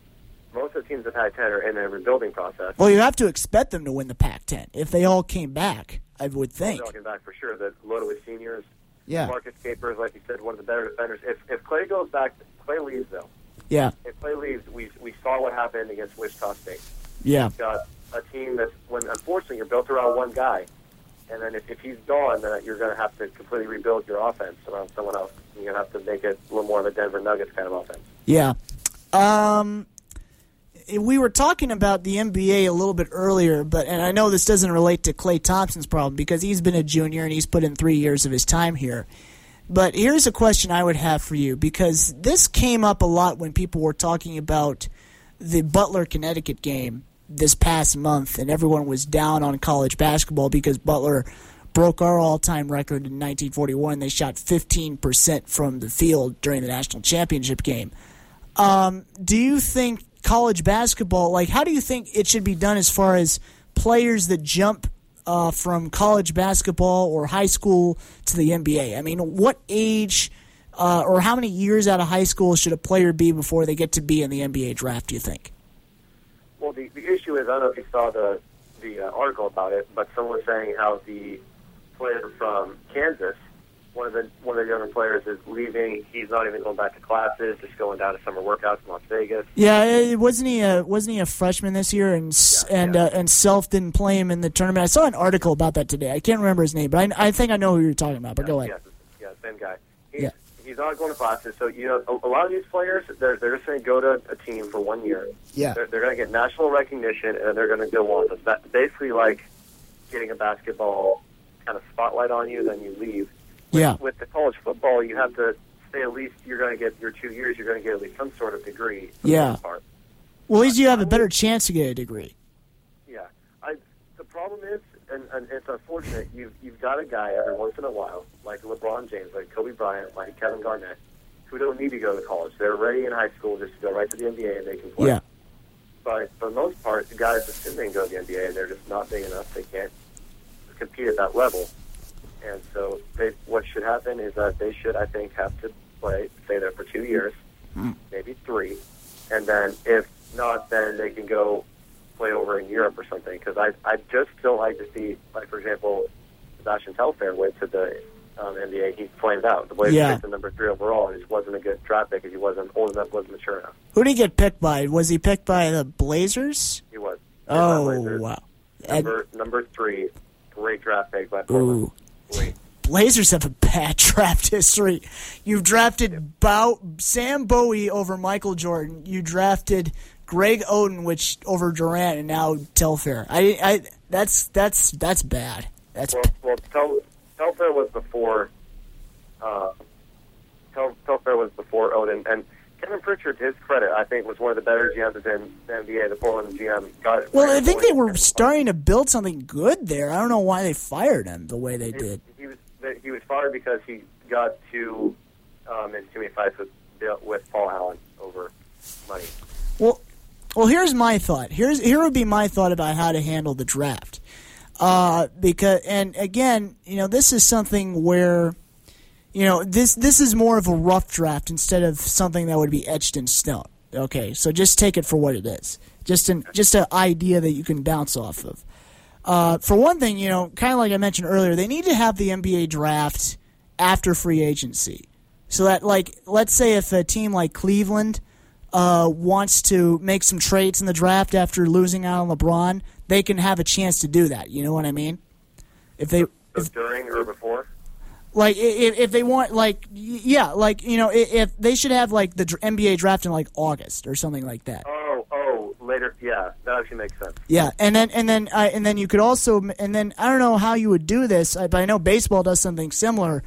most of the teams in the Pac-10 are in a rebuilding process. well, you have to expect them to win the Pac-10 if they all came back. I would think. Talking back for sure, that loaded with seniors. Yeah, Marcus Capers, like you said, one of the better defenders. If if Klay goes back, Klay leaves though. Yeah, If Klay leaves, we we saw what happened against Wichita State. yeah. got a team that's when unfortunately you're built around one guy, and then if, if he's gone, then you're going to have to completely rebuild your offense around someone else. You're going to have to make it a little more of a Denver Nuggets kind of offense. Yeah. Um, we were talking about the NBA a little bit earlier, but and I know this doesn't relate to Klay Thompson's problem because he's been a junior and he's put in three years of his time here. But here's a question I would have for you because this came up a lot when people were talking about the Butler Connecticut game this past month, and everyone was down on college basketball because Butler broke our all-time record in 1941. They shot 15% from the field during the national championship game. Um, do you think college basketball, like, how do you think it should be done as far as players that jump uh, from college basketball or high school to the NBA? I mean, what age uh, or how many years out of high school should a player be before they get to be in the NBA draft? Do you think? Well, the, the issue is I don't know if you saw the the uh, article about it, but someone was saying how the player from Kansas, one of the one of the younger players, is leaving. He's not even going back to classes, just going down to summer workouts in Las Vegas. Yeah, it- wasn't he a wasn't he a freshman this year? And Yeah, and yeah. Uh, and Self didn't play him in the tournament. I saw an article about that today. I can't remember his name, but I, I think I know who you're talking about. But go ahead. Yes, yeah, same guy. He's, Yeah. he's not going to classes, so you know a, a lot of these players they're they're just going to go to a team for one year. Yeah. They're, they're going to get national recognition, and they're going to go on. It's ba- basically like getting a basketball kind of spotlight on you, then you leave. Yeah. With the college football, you have to say at least. You're going to get your two years. You're going to get at least some sort of degree. Yeah. Well, at least you have a better chance to get a degree. Yeah. I, the problem is, and, and it's unfortunate, you've, you've got a guy every once in a while, like LeBron James, like Kobe Bryant, like Kevin Garnett, who don't need to go to college. They're ready in high school just to go right to the NBA and they can play. Yeah. But for the most part, the guys sit there and go to the NBA and they're just not big enough. They can't compete at that level. And so they, what should happen is that they should, I think, have to play, stay there for two years, maybe three. And then if not, then they can go play over in Europe or something. Because I, I just don't like to see, like, for example, Sebastian Telfair went to the um, NBA. He flamed out. The Blazers Yeah. picked him number three overall. and It just wasn't a good draft pick because he wasn't old enough, wasn't mature enough. Who did he get picked by? Was he picked by the Blazers? He was. Oh Blazers. wow. Number, number three, great draft pick by Portland. Ooh. Wait. Blazers have a bad draft history. You've drafted Bow- Sam Bowie over Michael Jordan. You drafted Greg Oden, which over Durant, and now Telfair. I, I, that's that's that's bad. That's Well, well, Tel, Telfair was before. Uh, Tel, Telfair was before Oden, and Kevin Pritchard, to his credit, I think was one of the better GMs in the NBA. The Portland GM got. well. I think they were starting to build something good there. I don't know why they fired him the way they He, did. he was he was fired because he got too um, in too many fights with with Paul Allen over money. Well, well, here's my thought. Here's here would be my thought about how to handle the draft. Uh, because and again, you know, this is something where, you know, this this is more of a rough draft instead of something that would be etched in stone. Okay, so just take it for what it is. Just an just an idea that you can bounce off of. Uh, for one thing, you know, kind of like I mentioned earlier, they need to have the NBA draft after free agency, so that like let's say if a team like Cleveland uh, wants to make some trades in the draft after losing out on LeBron, they can have a chance to do that. You know what I mean? If they So during or before? Like if, if they want like yeah like you know i- if they should have like the NBA draft in like August or something like that. Oh, oh, later. Yeah, that actually makes sense. Yeah, and then and then uh, and then you could also and then I don't know how you would do this, but I know baseball does something similar.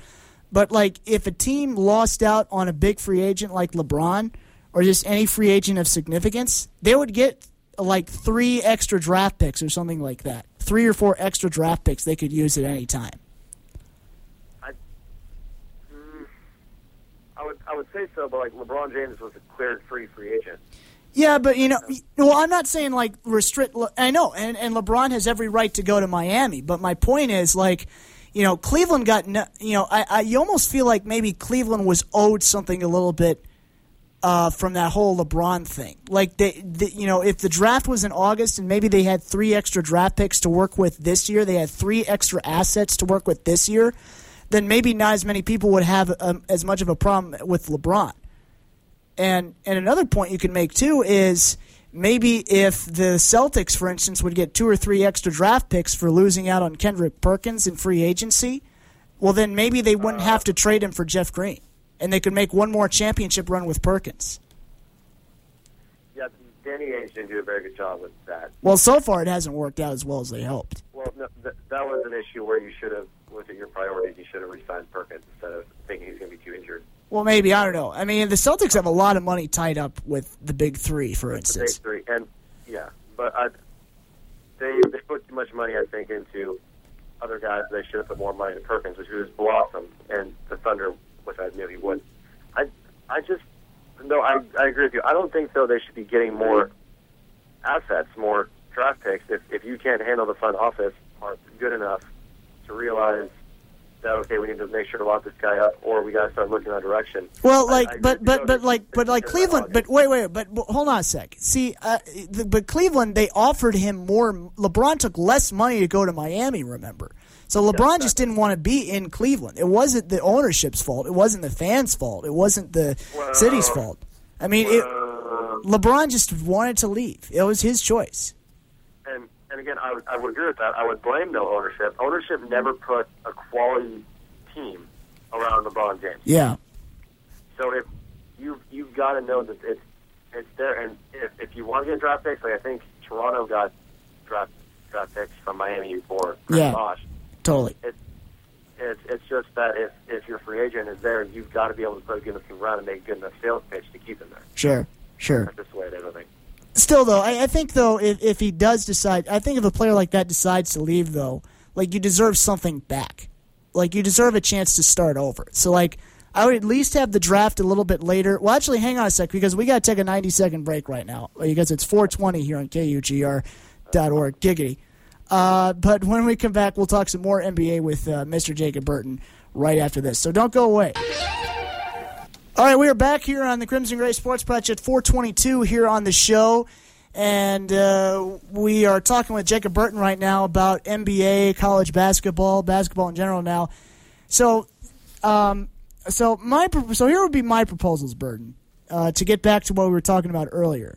But like if a team lost out on a big free agent like LeBron or just any free agent of significance, they would get like three extra draft picks or something like that. Three or four extra draft picks they could use at any time. I would say so, but like LeBron James was a cleared free free agent. Yeah, but you know, well, I'm not saying like restrict. I know, and and LeBron has every right to go to Miami. But my point is, like, you know, Cleveland got. No, you know, I, I you almost feel like maybe Cleveland was owed something a little bit uh, from that whole LeBron thing. Like they, the, you know, if the draft was in August and maybe they had three extra draft picks to work with this year, they had three extra assets to work with this year, then maybe not as many people would have um, as much of a problem with LeBron. And and another point you can make too is maybe if the Celtics, for instance, would get two or three extra draft picks for losing out on Kendrick Perkins in free agency, well then maybe they wouldn't have to trade him for Jeff Green, and they could make one more championship run with Perkins. Yeah, Danny Ainge didn't do a very good job with that. Well, so far it hasn't worked out as well as they hoped. Well, no, th- that was an issue where you should have at your priorities. You should have re-signed Perkins instead of thinking he's going to be too injured. Well, maybe I don't know. I mean, the Celtics have a lot of money tied up with the big three, for The big instance. three, and yeah, but I, they they put too much money, I think, into other guys. They should have put more money into Perkins, which was blossomed, and the Thunder, which I knew he would. I I just no, I, I agree with you. I don't think though they should be getting more assets, more draft picks if if you can't handle the front office aren't good enough to realize that okay, we need to make sure to lock this guy up, or we got to start looking in that direction. Well, like, I agree but but but like, but like Cleveland. But it. wait, wait, but, but hold on a sec. See, uh, the, but Cleveland they offered him more. LeBron took less money to go to Miami. Remember, so LeBron just didn't want to be in Cleveland. It wasn't the ownership's fault. It wasn't the fans' fault. It wasn't the city's fault. I mean, it, LeBron just wanted to leave. It was his choice. And again, I would, I would agree with that. I would blame no ownership. Ownership never put a quality team around LeBron James. Yeah. So if you you've got to know that it's it's there, and if if you want to get draft picks, like I think Toronto got draft draft picks from Miami for Yeah. Bosh. Totally. It's it's just that if if your free agent is there, you've got to be able to put a good enough around and make a good enough sales pitch to keep him there. Sure. Sure. That's just the way it is. I think. Still, though, I, I think though if if he does decide, I think if a player like that decides to leave, though, like you deserve something back. Like you deserve a chance to start over. So like. I would at least have the draft a little bit later. Well, actually, hang on a sec because we got to take a 90 second break right now because it's 420 here on KUGR.org. Giggity. Uh, but when we come back, we'll talk some more NBA with uh, Mr. Jacob Burton right after this. So don't go away. All right, we are back here on the Crimson Gray Sports Project 422 here on the show. And uh, we are talking with Jacob Burton right now about NBA, college basketball, basketball in general now. So, um, so my so here would be my proposals, Burton, uh, to get back to what we were talking about earlier.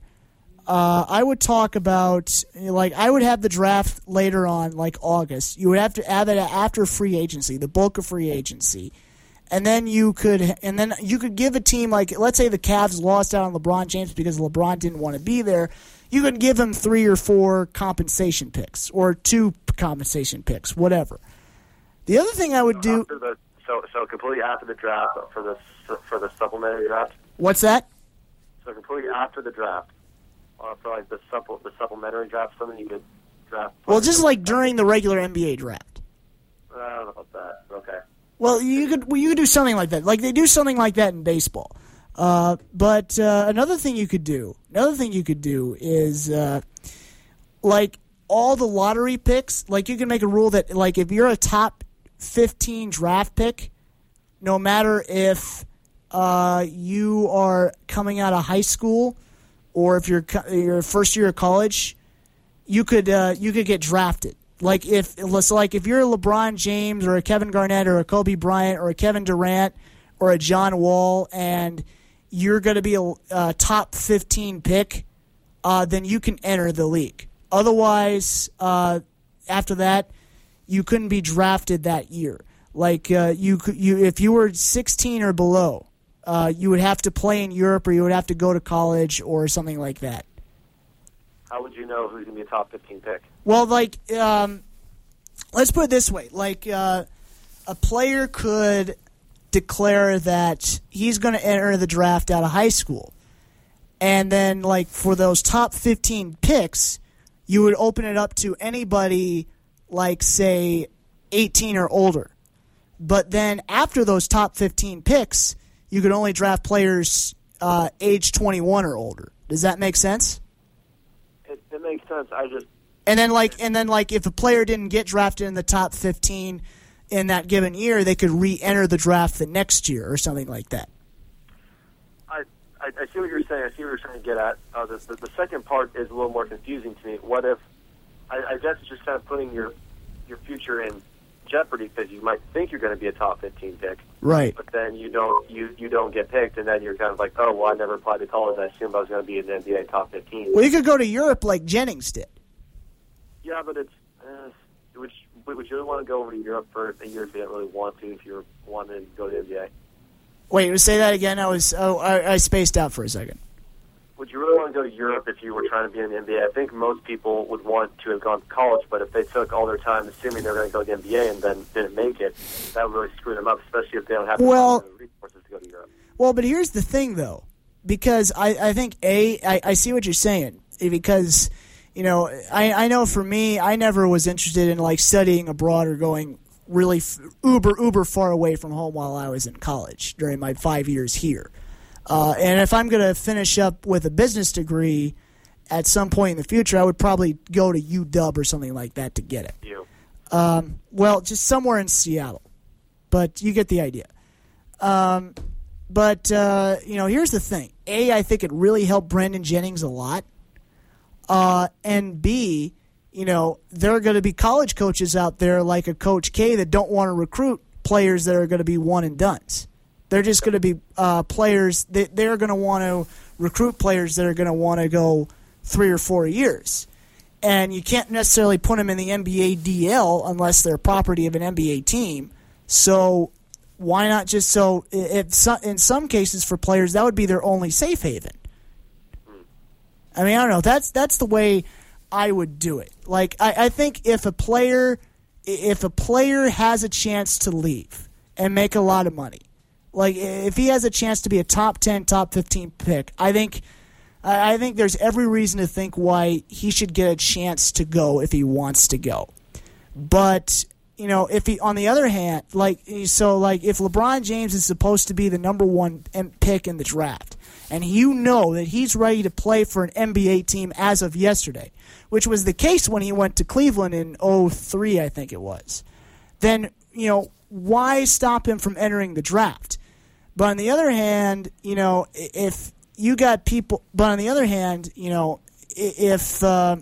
Uh, I would talk about like I would have the draft later on, like August. You would have to have it after free agency, the bulk of free agency, and then you could and then you could give a team like let's say the Cavs lost out on LeBron James because LeBron didn't want to be there. You could give him three or four compensation picks or two compensation picks, whatever. The other thing I would do. After the, so so completely after the draft for the for the supplementary draft. What's that? So completely after the draft, uh, for like the supple the supplementary draft, something you could draft. Well, just like during the regular NBA draft. I don't know about that. Well, you could well, you could do something like that. Like they do something like that in baseball. Uh, but uh, another thing you could do, another thing you could do is uh, like all the lottery picks. Like you can make a rule that like if you're a top fifteen draft pick, no matter if uh, you are coming out of high school or if you're your first year of college, you could uh, you could get drafted. Like if so like if you're a LeBron James or a Kevin Garnett or a Kobe Bryant or a Kevin Durant or a John Wall, and you're going to be a, a top 15 pick, uh, then you can enter the league. Otherwise, uh, after that, you couldn't be drafted that year. Like uh, you, you if you were 16 or below, uh, you would have to play in Europe or you would have to go to college or something like that. How would you know who's going to be a top 15 pick? Well, like, um, let's put it this way: like, uh, a player could declare that he's going to enter the draft out of high school, and then, like, for those top fifteen picks, you would open it up to anybody, like, say, eighteen or older. But then, after those top fifteen picks, you could only draft players uh, age twenty-one or older. Does that make sense? Makes sense. I just And then like and then like if a player didn't get drafted in the top 15 in that given year, they could re-enter the draft the next year or something like that. I, I, I see what you're saying. I see what you're trying to get at. Uh, the, the, the second part is a little more confusing to me. What if, I, I guess it's just kind of putting your your future in jeopardy because you might think you're going to be a top 15 pick, Right. but then you don't you, you don't get picked, and then you're kind of like, oh well, I never applied to college. I assumed I was going to be in the NBA top 15. Well, you could go to Europe like Jennings did. Yeah, but it's uh, would you, would you really want to go over to Europe for a year if you didn't really want to? If you're wanting to go to the NBA, Wait, say that again. I was oh, I, I spaced out for a second. Would you really want to go to Europe if you were trying to be in the NBA? I think most people would want to have gone to college, but if they took all their time assuming they were going to go to the NBA and then didn't make it, that would really screw them up, especially if they don't have Well- the resources to go to Europe. Well, but here's the thing, though, because I, I think a I, I see what you're saying because you know I, I know for me I never was interested in like studying abroad or going really f- uber uber far away from home while I was in college during my five years here. Uh, and if I'm going to finish up with a business degree at some point in the future, I would probably go to UW or something like that to get it. Um, well, just somewhere in Seattle, but you get the idea. Um, but uh, you know, here's the thing: a, I think it really helped Brandon Jennings a lot, uh, and b, you know, there are going to be college coaches out there like a Coach K that don't want to recruit players that are going to be one and duns. They're just going to be uh, players that they're going to want to recruit players that are going to want to go three or four years. And you can't necessarily put them in the NBA DL unless they're property of an NBA team. So why not just so if so, in some cases for players that would be their only safe haven. I mean, I don't know. That's that's the way I would do it. Like I, I think if a player if a player has a chance to leave and make a lot of money, like if he has a chance to be a top ten, top fifteen pick, I think I think there's every reason to think why he should get a chance to go if he wants to go. But you know, if he on the other hand, like so, like if LeBron James is supposed to be the number one pick in the draft, and you know that he's ready to play for an NBA team as of yesterday, which was the case when he went to Cleveland in 03, I think it was, then you know why stop him from entering the draft? But on the other hand, you know, if you got people, but on the other hand, you know, if uh,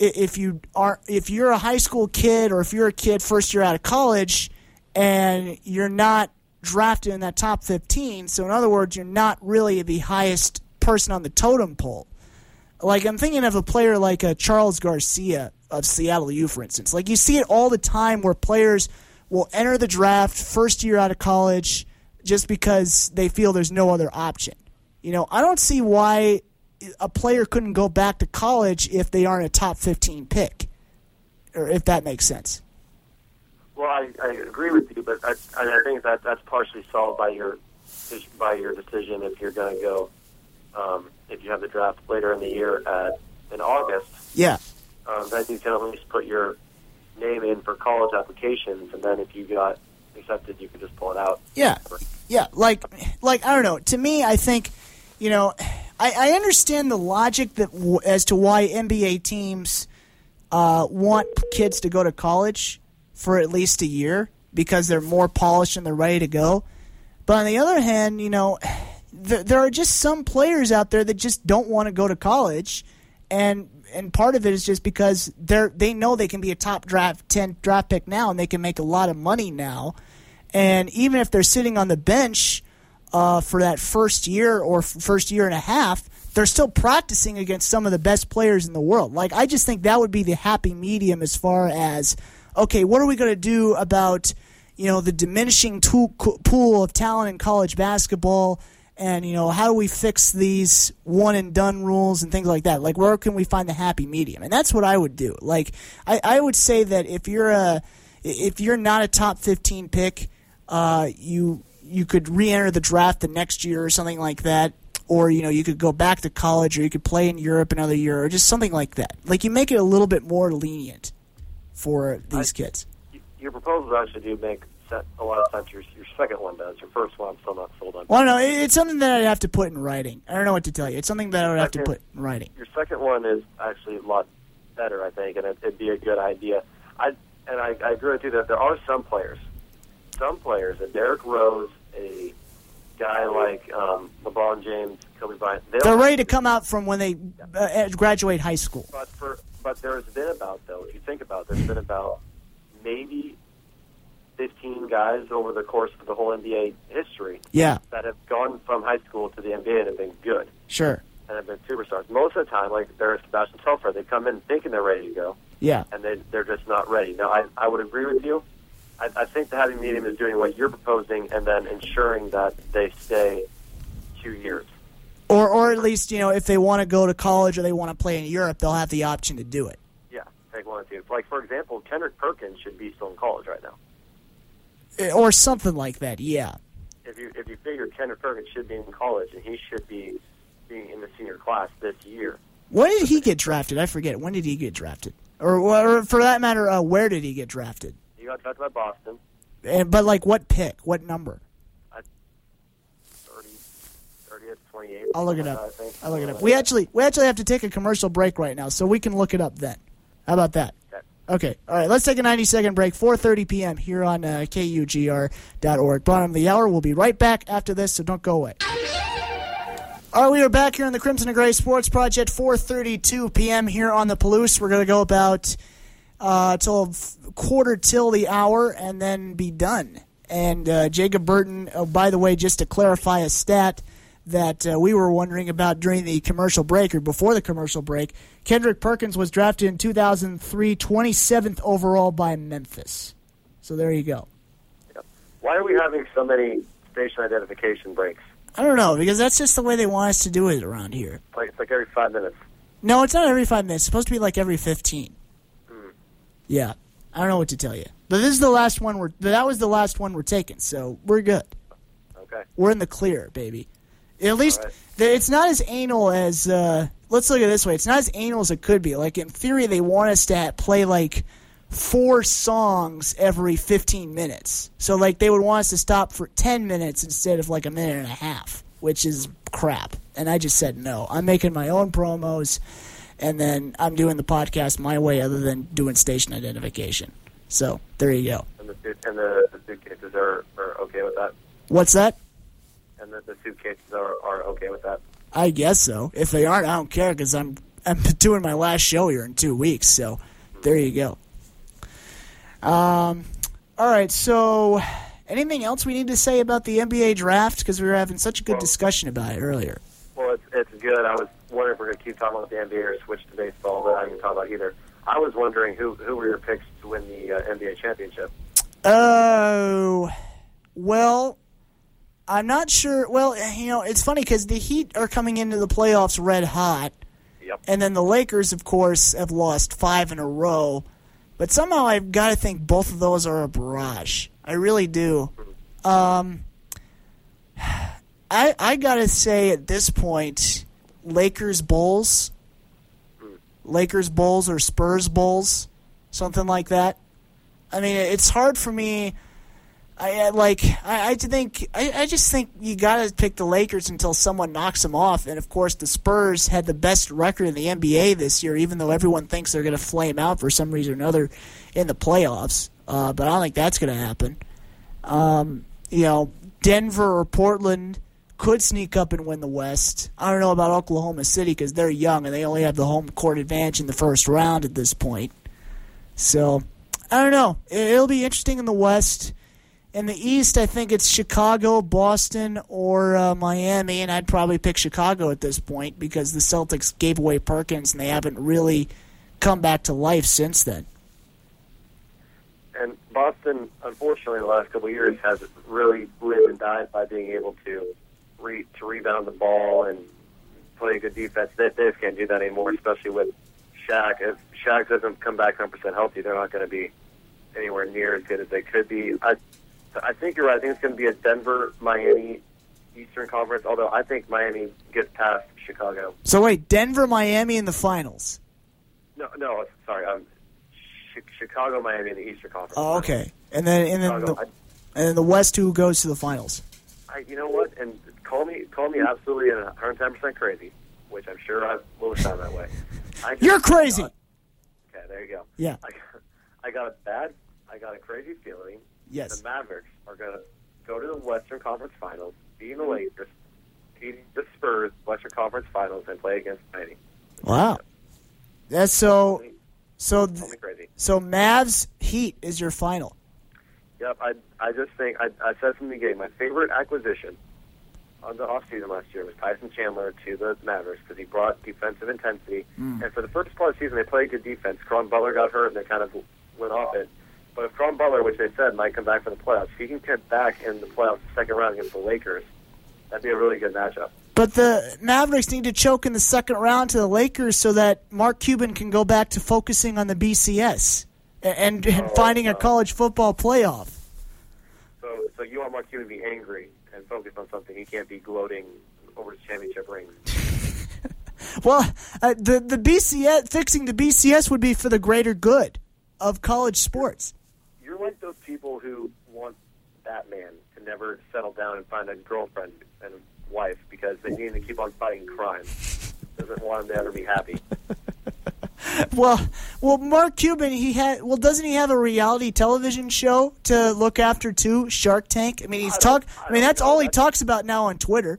if you are if you're a high school kid or if you're a kid first year out of college and you're not drafted in that top 15, so in other words, you're not really the highest person on the totem pole. Like I'm thinking of a player like a Charles Garcia of Seattle U, for instance. Like you see it all the time where players will enter the draft first year out of college just because they feel there's no other option. You know, I don't see why a player couldn't go back to college if they aren't a top 15 pick, or if that makes sense. Well, I, I agree with you, but I, I think that that's partially solved by your by your decision if you're going to go um, if you have the draft later in the year at in August. Yeah. Um, then you can at least put your name in for college applications, and then if you got accepted, you could just pull it out. Yeah, yeah. Like, like I don't know. To me, I think, you know, I, I understand the logic that w- as to why NBA teams uh, want kids to go to college for at least a year because they're more polished and they're ready to go. But on the other hand, you know, th- there are just some players out there that just don't want to go to college, and and part of it is just because they're they know they can be a top draft ten draft pick now and they can make a lot of money now, and even if they're sitting on the bench uh, for that first year or first year and a half, they're still practicing against some of the best players in the world. Like I just think that would be the happy medium as far as okay, what are we going to do about you know the diminishing tool, pool of talent in college basketball? and you know how do we fix these one and done rules and things like that like where can we find the happy medium and that's what i would do like i, I would say that if you're a if you're not a top 15 pick uh, you you could re-enter the draft the next year or something like that or you know you could go back to college or you could play in europe another year or just something like that like you make it a little bit more lenient for these I, kids your proposals actually do make a lot of times your, your second one does. Your first one, I'm still not sold on. Well, no, it's something that I'd have to put in writing. I don't know what to tell you. It's something that I would have to put in writing. Your second one is actually a lot better, I think, and it, it'd be a good idea. I and I, I agree with you that there are some players, some players, and Derrick Rose, a guy like um, LeBron James, Kobe Bryant, they're ready to come out from when they uh, graduate high school. But for but there's been about though, if you think about, it, there's been about maybe 15 guys over the course of the whole NBA history. Yeah. That have gone from high school to the NBA and have been good. Sure. And have been superstars. Most of the time, like there's Sebastian Telfair, they come in thinking they're ready to go. Yeah. And they they're just not ready. Now, I I would agree with you. I, I think the happy medium is doing what you're proposing and then ensuring that they stay two years. Or or at least you know if they want to go to college or they want to play in Europe, they'll have the option to do it. Yeah, take one or two. Like for example, Kendrick Perkins should be still in college right now or something like that. Yeah. If you if you figure Kendrick Perkins should be in college and he should be being in the senior class this year. When did he get drafted? I forget. When did he get drafted? Or, or for that matter, uh, where did he get drafted? Got drafted by Boston. And, but like what pick? What number? I, Thirty. 28th. I'll look it I up. think. I'll look it up. We actually we actually have to take a commercial break right now, so we can look it up then. How about that? Okay. Okay. All right. Let's take a 90 second break. 4:30 p.m. here on uh, KUGR.org. Bottom of the hour. We'll be right back after this, so don't go away. All right, we are back here on the Crimson and Gray Sports Project. 4:32 p.m. here on the Palouse. We're going to go about uh, till quarter till the hour, and then be done. And uh, Jacob Burton. Oh, by the way, just to clarify a stat that uh, we were wondering about during the commercial break or before the commercial break. Kendrick Perkins was drafted in 2003, 27th overall by Memphis. So there you go. Why are we having so many station identification breaks? I don't know because that's just the way they want us to do it around here. Like, it's like every five minutes. No, it's not every five minutes. It's supposed to be like every 15. Yeah, I don't know what to tell you. But this is the last one we're. That was the last one we're taking, so we're good. Okay. We're in the clear, baby. At least right. the, it's not as anal as. Uh, let's look at it this way. It's not as anal as it could be. Like in theory, they want us to play like four songs every 15 minutes. So like they would want us to stop for 10 minutes instead of like a minute and a half, which is crap. And I just said no. I'm making my own promos, and then I'm doing the podcast my way, other than doing station identification. So there you go. And the suit- and the, the suitcases are, are okay with that. What's that? And the, the suitcases are, are okay with that. I guess so. If they aren't, I don't care because I'm I'm doing my last show here in two weeks. So there you go. Um, all right. So anything else we need to say about the NBA draft? Because we were having such a good Well- discussion about it earlier. Well, it's, it's good. I was wondering if we're going to keep talking about the NBA or switch to baseball, but I didn't talk about either. I was wondering who who were your picks to win the uh, NBA championship. Oh, well, I'm not sure. Well, you know, it's funny because the Heat are coming into the playoffs red hot. Yep. And then the Lakers, of course, have lost five in a row. But somehow I've got to think both of those are a barrage. I really do. Um, I I got to say at this point, Lakers Bulls, Lakers Bulls or Spurs Bulls, something like that. I mean, it's hard for me. I like. I, I think. I, I just think you got to pick the Lakers until someone knocks them off. And of course, the Spurs had the best record in the NBA this year, even though everyone thinks they're going to flame out for some reason or another in the playoffs. Uh, but I don't think that's going to happen. Um, you know, Denver or Portland could sneak up and win the West. I don't know about Oklahoma City because they're young and they only have the home court advantage in the first round at this point. So I don't know. It- It'll be interesting in the West. In the East, I think it's Chicago, Boston, or uh, Miami, and I'd probably pick Chicago at this point because the Celtics gave away Perkins and they haven't really come back to life since then. And Boston, unfortunately, the last couple of years has really lived and died by being able to re- to rebound the ball and play a good defense. They, they just can't do that anymore, especially with Shaq. If Shaq doesn't come back 100% healthy, they're not going to be anywhere near as good as they could be. I, I think you're right. I think it's going to be a Denver, Miami, Eastern Conference. Although I think Miami gets past Chicago. So wait, Denver, Miami in the finals. No, no, sorry. Um, Chi- Chicago, Miami in the Eastern Conference. Oh, okay. And then and then Chicago, the, I, and then the West who goes to the finals. I, you know what? And call me, call me absolutely 110 percent crazy, which I'm sure I will sound that way. Just You're crazy. got- okay, there you go. Yeah. I, I got a bad, I got a crazy feeling. Yes. The Mavericks are going to go to the Western Conference Finals, beat the Lakers, beat the Spurs, Western Conference Finals, and play against Miami. Wow. That's so so th- so Mavs Heat is your final. Yep, I I just think I, I said from the beginning my favorite acquisition on the offseason last year was Tyson Chandler to the Mavericks because he brought defensive intensity. Mm. And for the first part of the season, they played good defense. Caron Butler got hurt and they kind of went off it. But if Caron Butler, which they said might come back for the playoffs, if he can get back in the playoffs second round against the Lakers, that'd be a really good matchup. But the Mavericks need to choke in the second round to the Lakers so that Mark Cuban can go back to focusing on the BCS and, and, and finding a college football playoff. So so you want Mark Cuban to be angry focus on something. He can't be gloating over his championship rings. Well, uh, the the BCS fixing the BCS would be for the greater good of college sports. You're like those people who want Batman to never settle down and find a girlfriend and wife because they need to keep on fighting crime. Doesn't want him to ever be happy. Well, well, Mark Cuban, he had. Well, doesn't he have a reality television show to look after too? Shark Tank. I mean, he's I talk. I I mean, that's know. all he That's- talks about now on Twitter.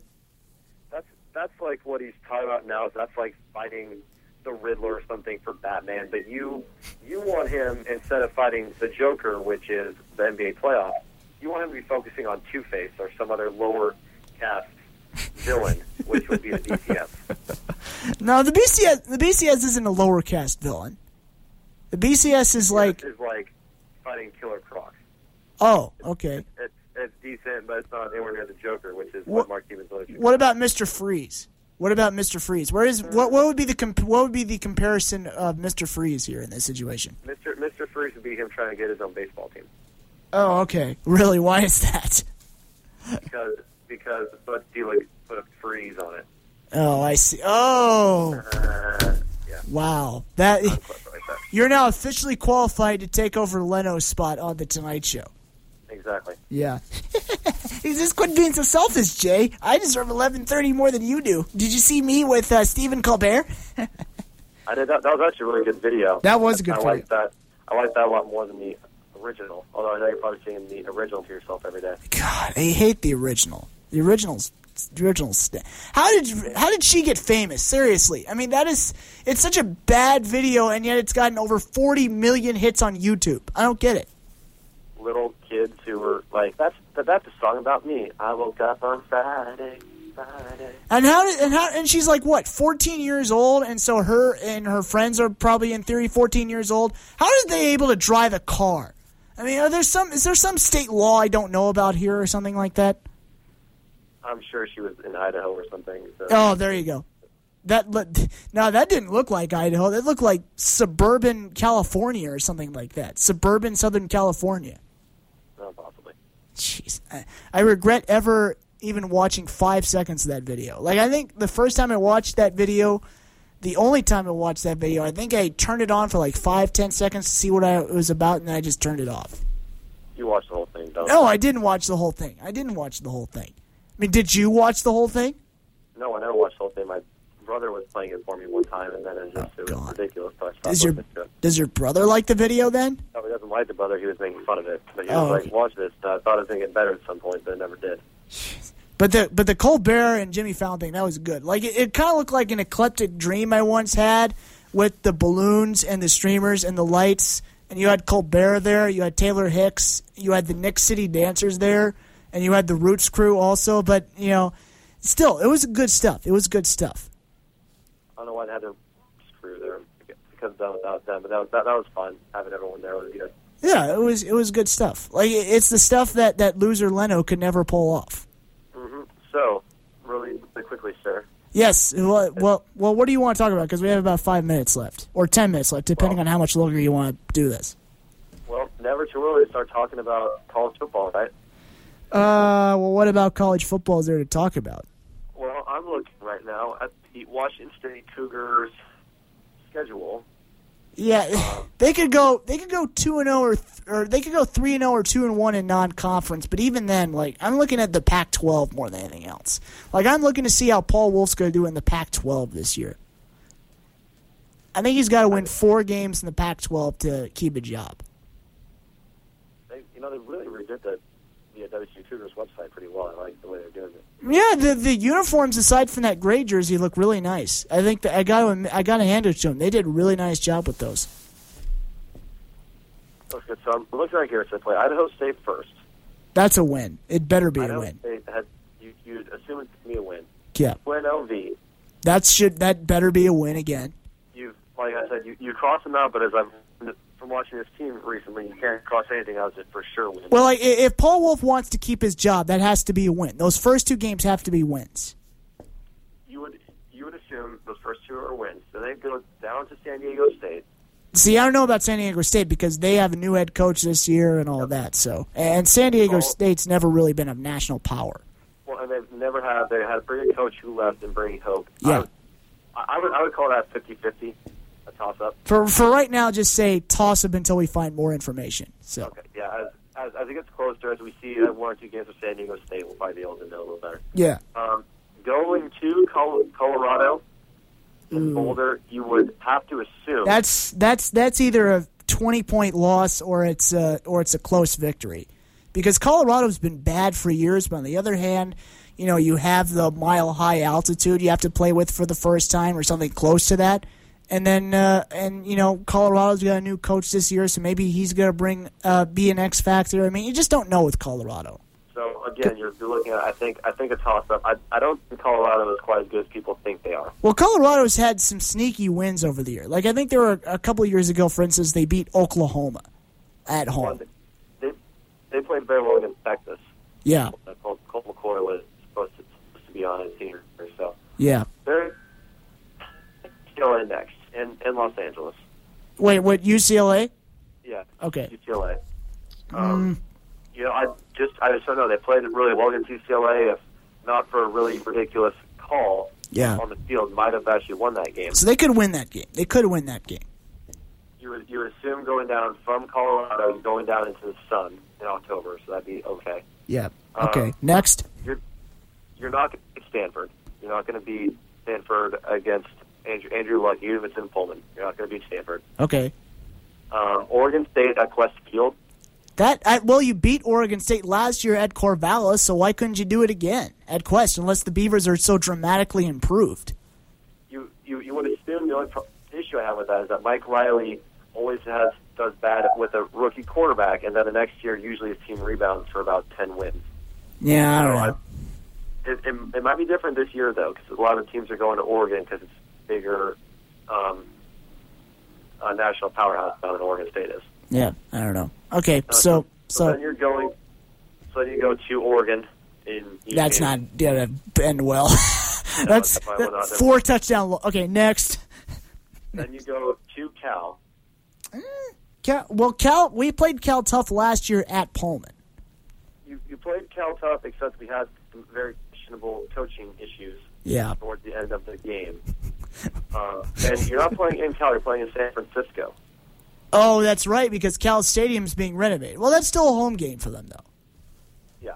That's that's like what he's talking about now. Is that's like fighting the Riddler or something for Batman. But you you want him instead of fighting the Joker, which is the NBA playoffs, you want him to be focusing on Two Face or some other lower cast villain, which would be the DCS. No, the BCS. The BCS isn't a lower cast villain. The BCS is like. is like fighting Killer Croc. Oh, okay. It's it's decent, but it's not anywhere near the Joker, which is What- what Mark Cuban's. What about Mister Freeze? What about Mister Freeze? Where is what? What would be the comp- what would be the comparison of Mister Freeze here in this situation? Mr. Mr. Freeze would be him trying to get his own baseball team Oh, okay. Really? Why is that? because because Bud Selig put a freeze on it. Oh, I see. Oh, Uh, yeah, wow. That like that. you're now officially qualified to take over Leno's spot on the Tonight Show. Exactly. Yeah. He's just quit being so selfish, Jay. I deserve eleven thirty more than you do. Did you see me with uh, Stephen Colbert? I did that. That was actually a really good video. That was a good I video. like that. I like that a lot more than the original. Although I know you're probably seeing the original to yourself every day. God, I hate the original. The original's the original's. st- How did how did she get famous? Seriously, I mean that is it's such a bad video, and yet it's gotten over forty million hits on YouTube. I don't get it. Little kids who were like, "That's that, that's a song about me." I woke up on Friday. Friday. And how did and how and she's like what fourteen years old, and so her and her friends are probably in theory fourteen years old. How are they able to drive a car? I mean, are there some is there some state law I don't know about here or something like that? I'm sure she was in Idaho or something. So. Oh, there you go. That look, no, that didn't look like Idaho. That looked like suburban California or something like that. Suburban Southern California. No, possibly. Jeez, I, I regret ever even watching five seconds of that video. Like I think the first time I watched that video, the only time I watched that video, I think I turned it on for like five, ten seconds to see what I, it was about, and then I just turned it off. You watched the whole thing, don't No, I didn't watch the whole thing. I didn't watch the whole thing. I mean, did you watch the whole thing? No, I never watched the whole thing. My brother was playing it for me one time, and then it just it was ridiculous. So Does your does your brother like the video then? No, he doesn't like the brother. He was making fun of it, but he was Oh, like, okay. "Watch this." I thought it was going to get better at some point, but it never did. But the but the Colbert and Jimmy Fallon thing that was good. Like it, it kind of looked like an eclectic dream I once had with the balloons and the streamers and the lights. And you had Colbert there, you had Taylor Hicks, you had the Nick City Dancers there, and you had the Roots crew also. But you know, still, it was good stuff. It was good stuff. I don't know why they had to crew there because done without them, but that was that, that was fun having everyone there was good. Yeah, it was it was good stuff. Like it's the stuff that that loser Leno could never pull off. hmm So, really quickly, sir. Yes. Well, well, well what do you want to talk about? Because we have about five minutes left, or ten minutes left, depending on how much longer you want to do this. Well, never too early to start talking about college football, right? Uh, well, what about college football is there to talk about? Well, I'm looking right now at the Washington State Cougars schedule. Yeah, they could go. They could go two and zero, or th- or they could go three and zero, or two and one in non-conference. But even then, like I'm looking at the Pac-12 more than anything else. Like I'm looking to see how Paul Wulff's going to do in the Pac-12 this year. I think he's got to win four games in the Pac-12 to keep a job. They, you know, they really redid the the WSU Cougars website pretty well. I like the way they're doing it. Yeah, the the uniforms aside from that gray jersey look really nice. I think that I got I got to hand it to them. They did a really nice job with those. Looks good. So I'm looking right here. So they play Idaho State first. That's a win. It better be a win. State had you, you'd assume it's me a win. Yeah, UNLV. that should that better be a win again. You've like I said, you you cross them out, but as I'm from watching this team recently, you can't cross anything out as it for sure win. Well, like, if Paul Wulff wants to keep his job, that has to be a win. Those first two games have to be wins. you would you would assume those first two are wins. Then they go down to San Diego State. See, I don't know about San Diego State because they have a new head coach this year and all of that. So, and San Diego Oh. State's never really been a national power. Well, and they've never had they had a pretty good coach who left and Brady Hoke. Yeah. I would, I would I would call that 50-50, a toss up. For for right now, just say toss up until we find more information. So, Okay, yeah. As, as as it gets closer, as we see uh, one or two games of San Diego State, we'll probably be able to know a little better. yeah. Um, going to Col- Colorado in Boulder, you would have to assume That's that's that's either a twenty point loss or it's a, or it's a close victory, because Colorado's been bad for years. But on the other hand, you know you have the mile high altitude you have to play with for the first time or something close to that, and then uh, and you know Colorado's got a new coach this year, so maybe he's going to bring uh, be an X factor. I mean, you just don't know with Colorado. So again, you're, you're looking at. I think I think a toss up. I, I don't think Colorado is quite as good as people think they are. Well, Colorado's had some sneaky wins over the year. Like I think there were a couple of years ago, for instance, they beat Oklahoma at home. They they played very well against Texas. Yeah, Colt McCoy was supposed to, supposed to be on his team, so yeah. they're UCLA next in in Los Angeles. Wait, what? UCLA? Yeah, Okay. UCLA. Um, You know, I just I just don't know. They played really well against UCLA. If not for a really ridiculous call Yeah. on the field, might have actually won that game. So they could win that game. They could win that game. You would you would assume going down from Colorado, going down into the sun in October, so that'd be okay. Yeah. Uh, Okay. Next. You're not going to Stanford. You're not going to beat Stanford against Andrew, Andrew Luck, even if it's in Pullman. You're not going to beat Stanford. Okay. Um, Oregon State at Qwest Field. That I, well, you beat Oregon State last year at Corvallis, so why couldn't you do it again at Qwest? Unless the Beavers are so dramatically improved. You you, you would assume the only issue I have with that is that Mike Riley always has does bad with a rookie quarterback, and then the next year usually his team rebounds for about ten wins. Yeah, I don't know. It, it, it might be different this year though, because a lot of teams are going to Oregon because it's bigger um, uh, national powerhouse down in Oregon State is. Yeah, I don't know. Okay, Uh, so So then you're going. So then you go to Oregon in. that's not gonna end well. that's that's we're four touchdown. Okay, next. Then you go to Cal. Cal, well, Cal, we played Cal tough last year at Pullman. You you played Cal tough, except we had some very questionable coaching issues Yeah. towards the end of the game. Uh, and you're not playing in Cal; you're playing in San Francisco. Oh, that's right, because Cal Stadium's being renovated. Well, that's still a home game for them, though. Yeah.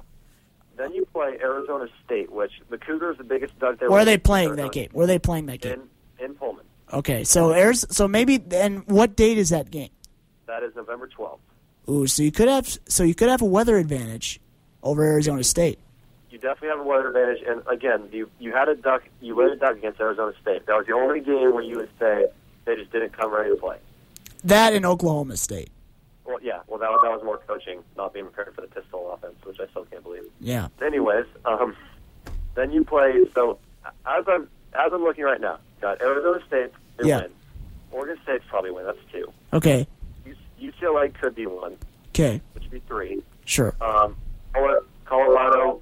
Then you play Arizona State, which the Cougars the biggest dug there. Where are they playing Arizona that game? Where are they playing that game? In in Pullman. Okay, so there's so maybe and what date is that game? That is November 12th. Ooh, so you could have so you could have a weather advantage over Arizona State. You definitely have a weather advantage, and again, you you had a duck. You laid a duck against Arizona State. That was the only game where you would say they just didn't come ready to play. That in Oklahoma State. Well, yeah. Well, that was, that was more coaching, not being prepared for the pistol offense, which I still can't believe. Yeah. Anyways, um, then you play. So as I'm as I'm looking right now, got Arizona State. They Yeah. win. Oregon State's probably win. That's two. Okay. UCLA could be one, Okay. which would be three. Sure. Um, Colo- Colorado,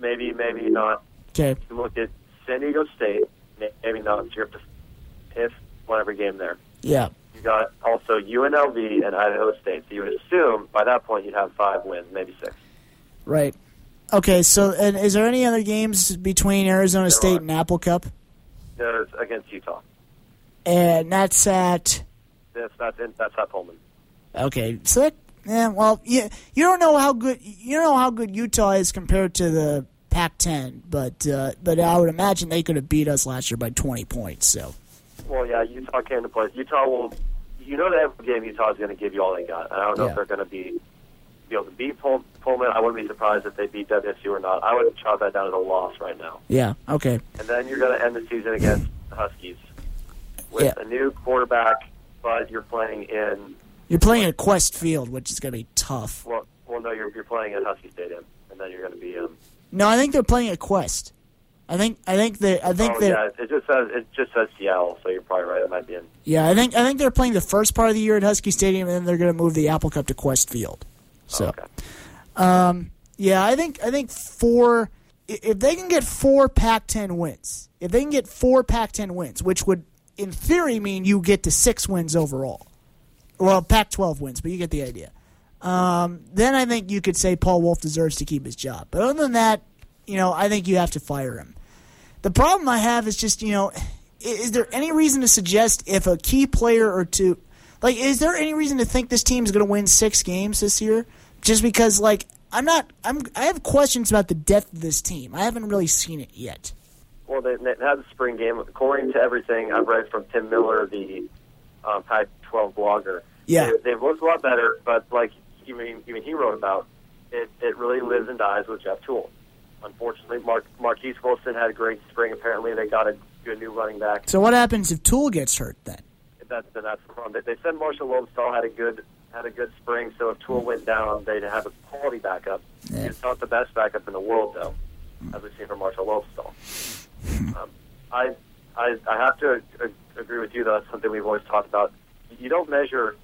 maybe, maybe not. Okay. You look at San Diego State, maybe not. So you have to if won every game there. Yeah. You got also UNLV and Idaho State. So you would assume by that point you'd have five wins, maybe six. Right. Okay. So, and is there any other games between Arizona There State are. and Apple Cup? There's against Utah. And that's at That's that's in, that's at Pullman. Okay, so that, yeah, well, you you don't know how good you don't know how good Utah is compared to the Pac-10, but uh, but I would imagine they could have beat us last year by 20 points. So Well, yeah, Utah came to play. Utah will. You know that every game Utah is going to give you all they got. And I don't know Yeah. if they're going to be be able to beat Pull, Pullman. I wouldn't be surprised if they beat WSU or not. I would chalk that down as a loss right now. yeah, okay, And then you're going to end the season against the Huskies with Yeah. a new quarterback, but you're playing in. you're playing at Qwest Field, which is going to be tough. Well, well, no, you're you're playing at Husky Stadium, and then you're going to be. Um, No, I think they're playing at Qwest. I think I think they I think oh yeah, it just says it just says Seattle, so you're probably right. It might be in. yeah I think I think they're playing the first part of the year at Husky Stadium, and then they're going to move the Apple Cup to Qwest Field. So. okay. Um, yeah, I think I think four. If they can get four Pac-10 wins, if they can get four Pac-10 wins, which would in theory mean you get to six wins overall, well, Pac-12 wins, but you get the idea. Um, then I think you could say Paul Wulff deserves to keep his job. But other than that, you know, I think you have to fire him. The problem I have is just you know, is there any reason to suggest if a key player or two, like, is there any reason to think this team is going to win six games this year? Just because, like, I'm not, I'm, I have questions about the depth of this team. I haven't really seen it yet. Well, they, they had the spring game. According to everything I've read from Tim Miller, the um, Pac-12 blogger, Yeah. they, they've looked a lot better. But like even even he wrote about, it, it really lives and dies with Jeff Tuel. Unfortunately, Mark, Marquess Wilson had a great spring. Apparently, they got a good new running back. So what happens if Tuel gets hurt then? That's then that's the problem. They, they said Marshall Lobbestael had a good had a good spring. So if Toole went down, they'd have a quality backup. Yeah. He's not the best backup in the world, though, as we've seen from Marshall Lobbestael. Um, I, I I have to a- agree with you. Though that's something we've always talked about. You don't measure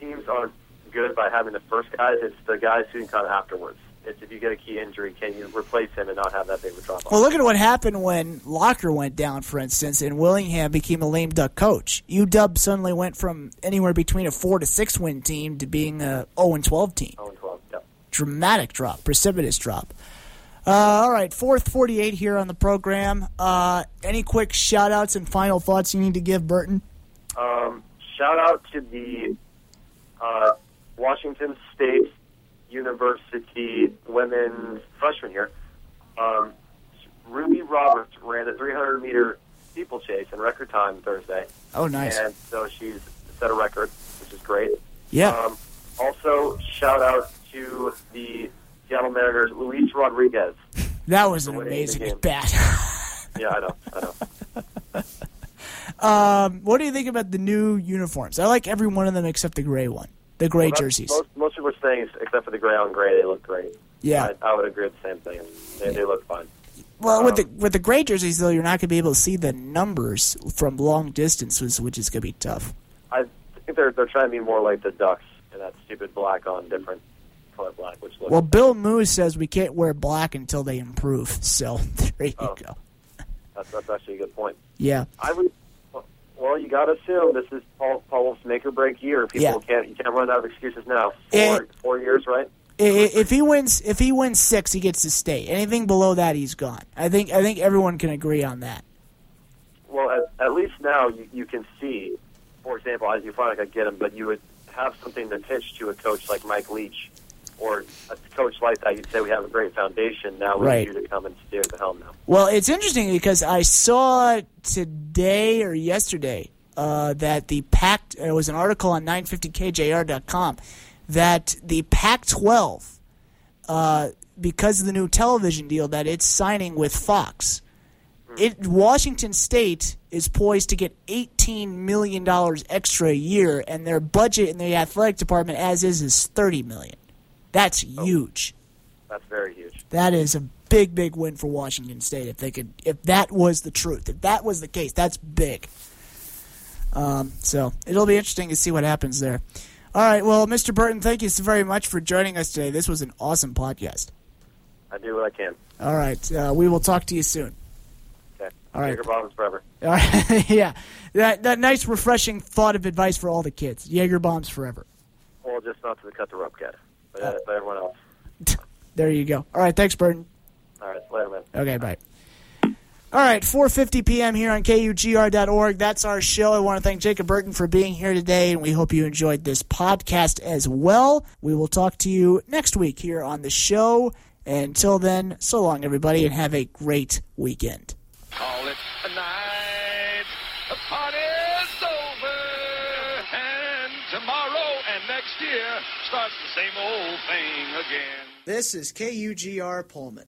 teams aren't good by having the first guys. It's the guys who can come afterwards. It's if you get a key injury, can you replace him and not have that big of a drop off? Well, look at what happened when Locker went down, for instance, and Willingham became a lame duck coach. UW suddenly went from anywhere between a four to six win team to being a zero and twelve team. Oh, and 12. Yeah. Dramatic drop, precipitous drop. Uh, all right, fourth forty-eight here on the program. Uh, any quick shout-outs and final thoughts you need to give Burton? Um, shout out to the uh, Washington State University women's freshman year, Um, Ruby Roberts ran the 300 meter steeplechase in record time Thursday, Oh, nice. and so she's set a record, which is great. Yeah. Um, also, shout out to the Seattle Mariners, Luis Rodriguez. That was an amazing bat. Yeah, I know, I know. um, what do you think about the new uniforms? I like every one of them except the gray one, the gray Well, jerseys. Most, most people are saying, except for the gray on gray, they look great. Yeah. I, I would agree with the same thing. They, they look fine. Well, with the Um, with the gray jerseys though, you're not going to be able to see the numbers from long distances, which is going to be tough. I think they're they're trying to be more like the Ducks and that stupid black on different color black, which looks. Well, Bill Moos says we can't wear black until they improve. So there you Oh. go. that's, that's actually a good point. Yeah. I would. Well, you got to assume this is Paul Paul Wulff's make or break year. People Yeah. can't you can't run out of excuses now. Eh. Four, four years, right? I- i- If he wins, if he wins six, he gets to stay. Anything below that, he's gone. I think. I think everyone can agree on that. Well, at, at least now you, you can see. For example, I- you probably could get him, but you would have something to pitch to a coach like Mike Leach, or a coach like that. You'd say we have a great foundation. Now we Right. need you to come and steer the helm now. Well, it's interesting because I saw today or yesterday uh, that the Pac. It was an article on 950kjr.com that the Pac-12, uh, because of the new television deal that it's signing with Fox, it Washington State is poised to get 18 million dollars extra a year, and their budget in the athletic department, as is, is 30 million. That's huge. That's very huge. That is a big, big win for Washington State. If they could, if that was the truth, if that was the case, that's big. Um, so it'll be interesting to see what happens there. All right, well, Mr. Burton, thank you so very much for joining us today. This was an awesome podcast. I do what I can. All right, uh, we will talk to you soon. Okay. All right. Jaeger bombs forever. All right, yeah, that that nice, refreshing thought of advice for all the kids. Jaeger bombs forever. Well, just not to the cut the rope kid, but, uh, but everyone else. There you go. All right, thanks, Burton. All right, later, man. Okay, bye. All right, 4:50 p.m. here on KUGR.org. That's our show. I want to thank Jacob Burton for being here today, and we hope you enjoyed this podcast as well. We will talk to you next week here on the show. And Until then, so long, everybody, and have a great weekend. Call it a night. The party's over. And tomorrow and next year the same old thing again. This is KUGR Pullman.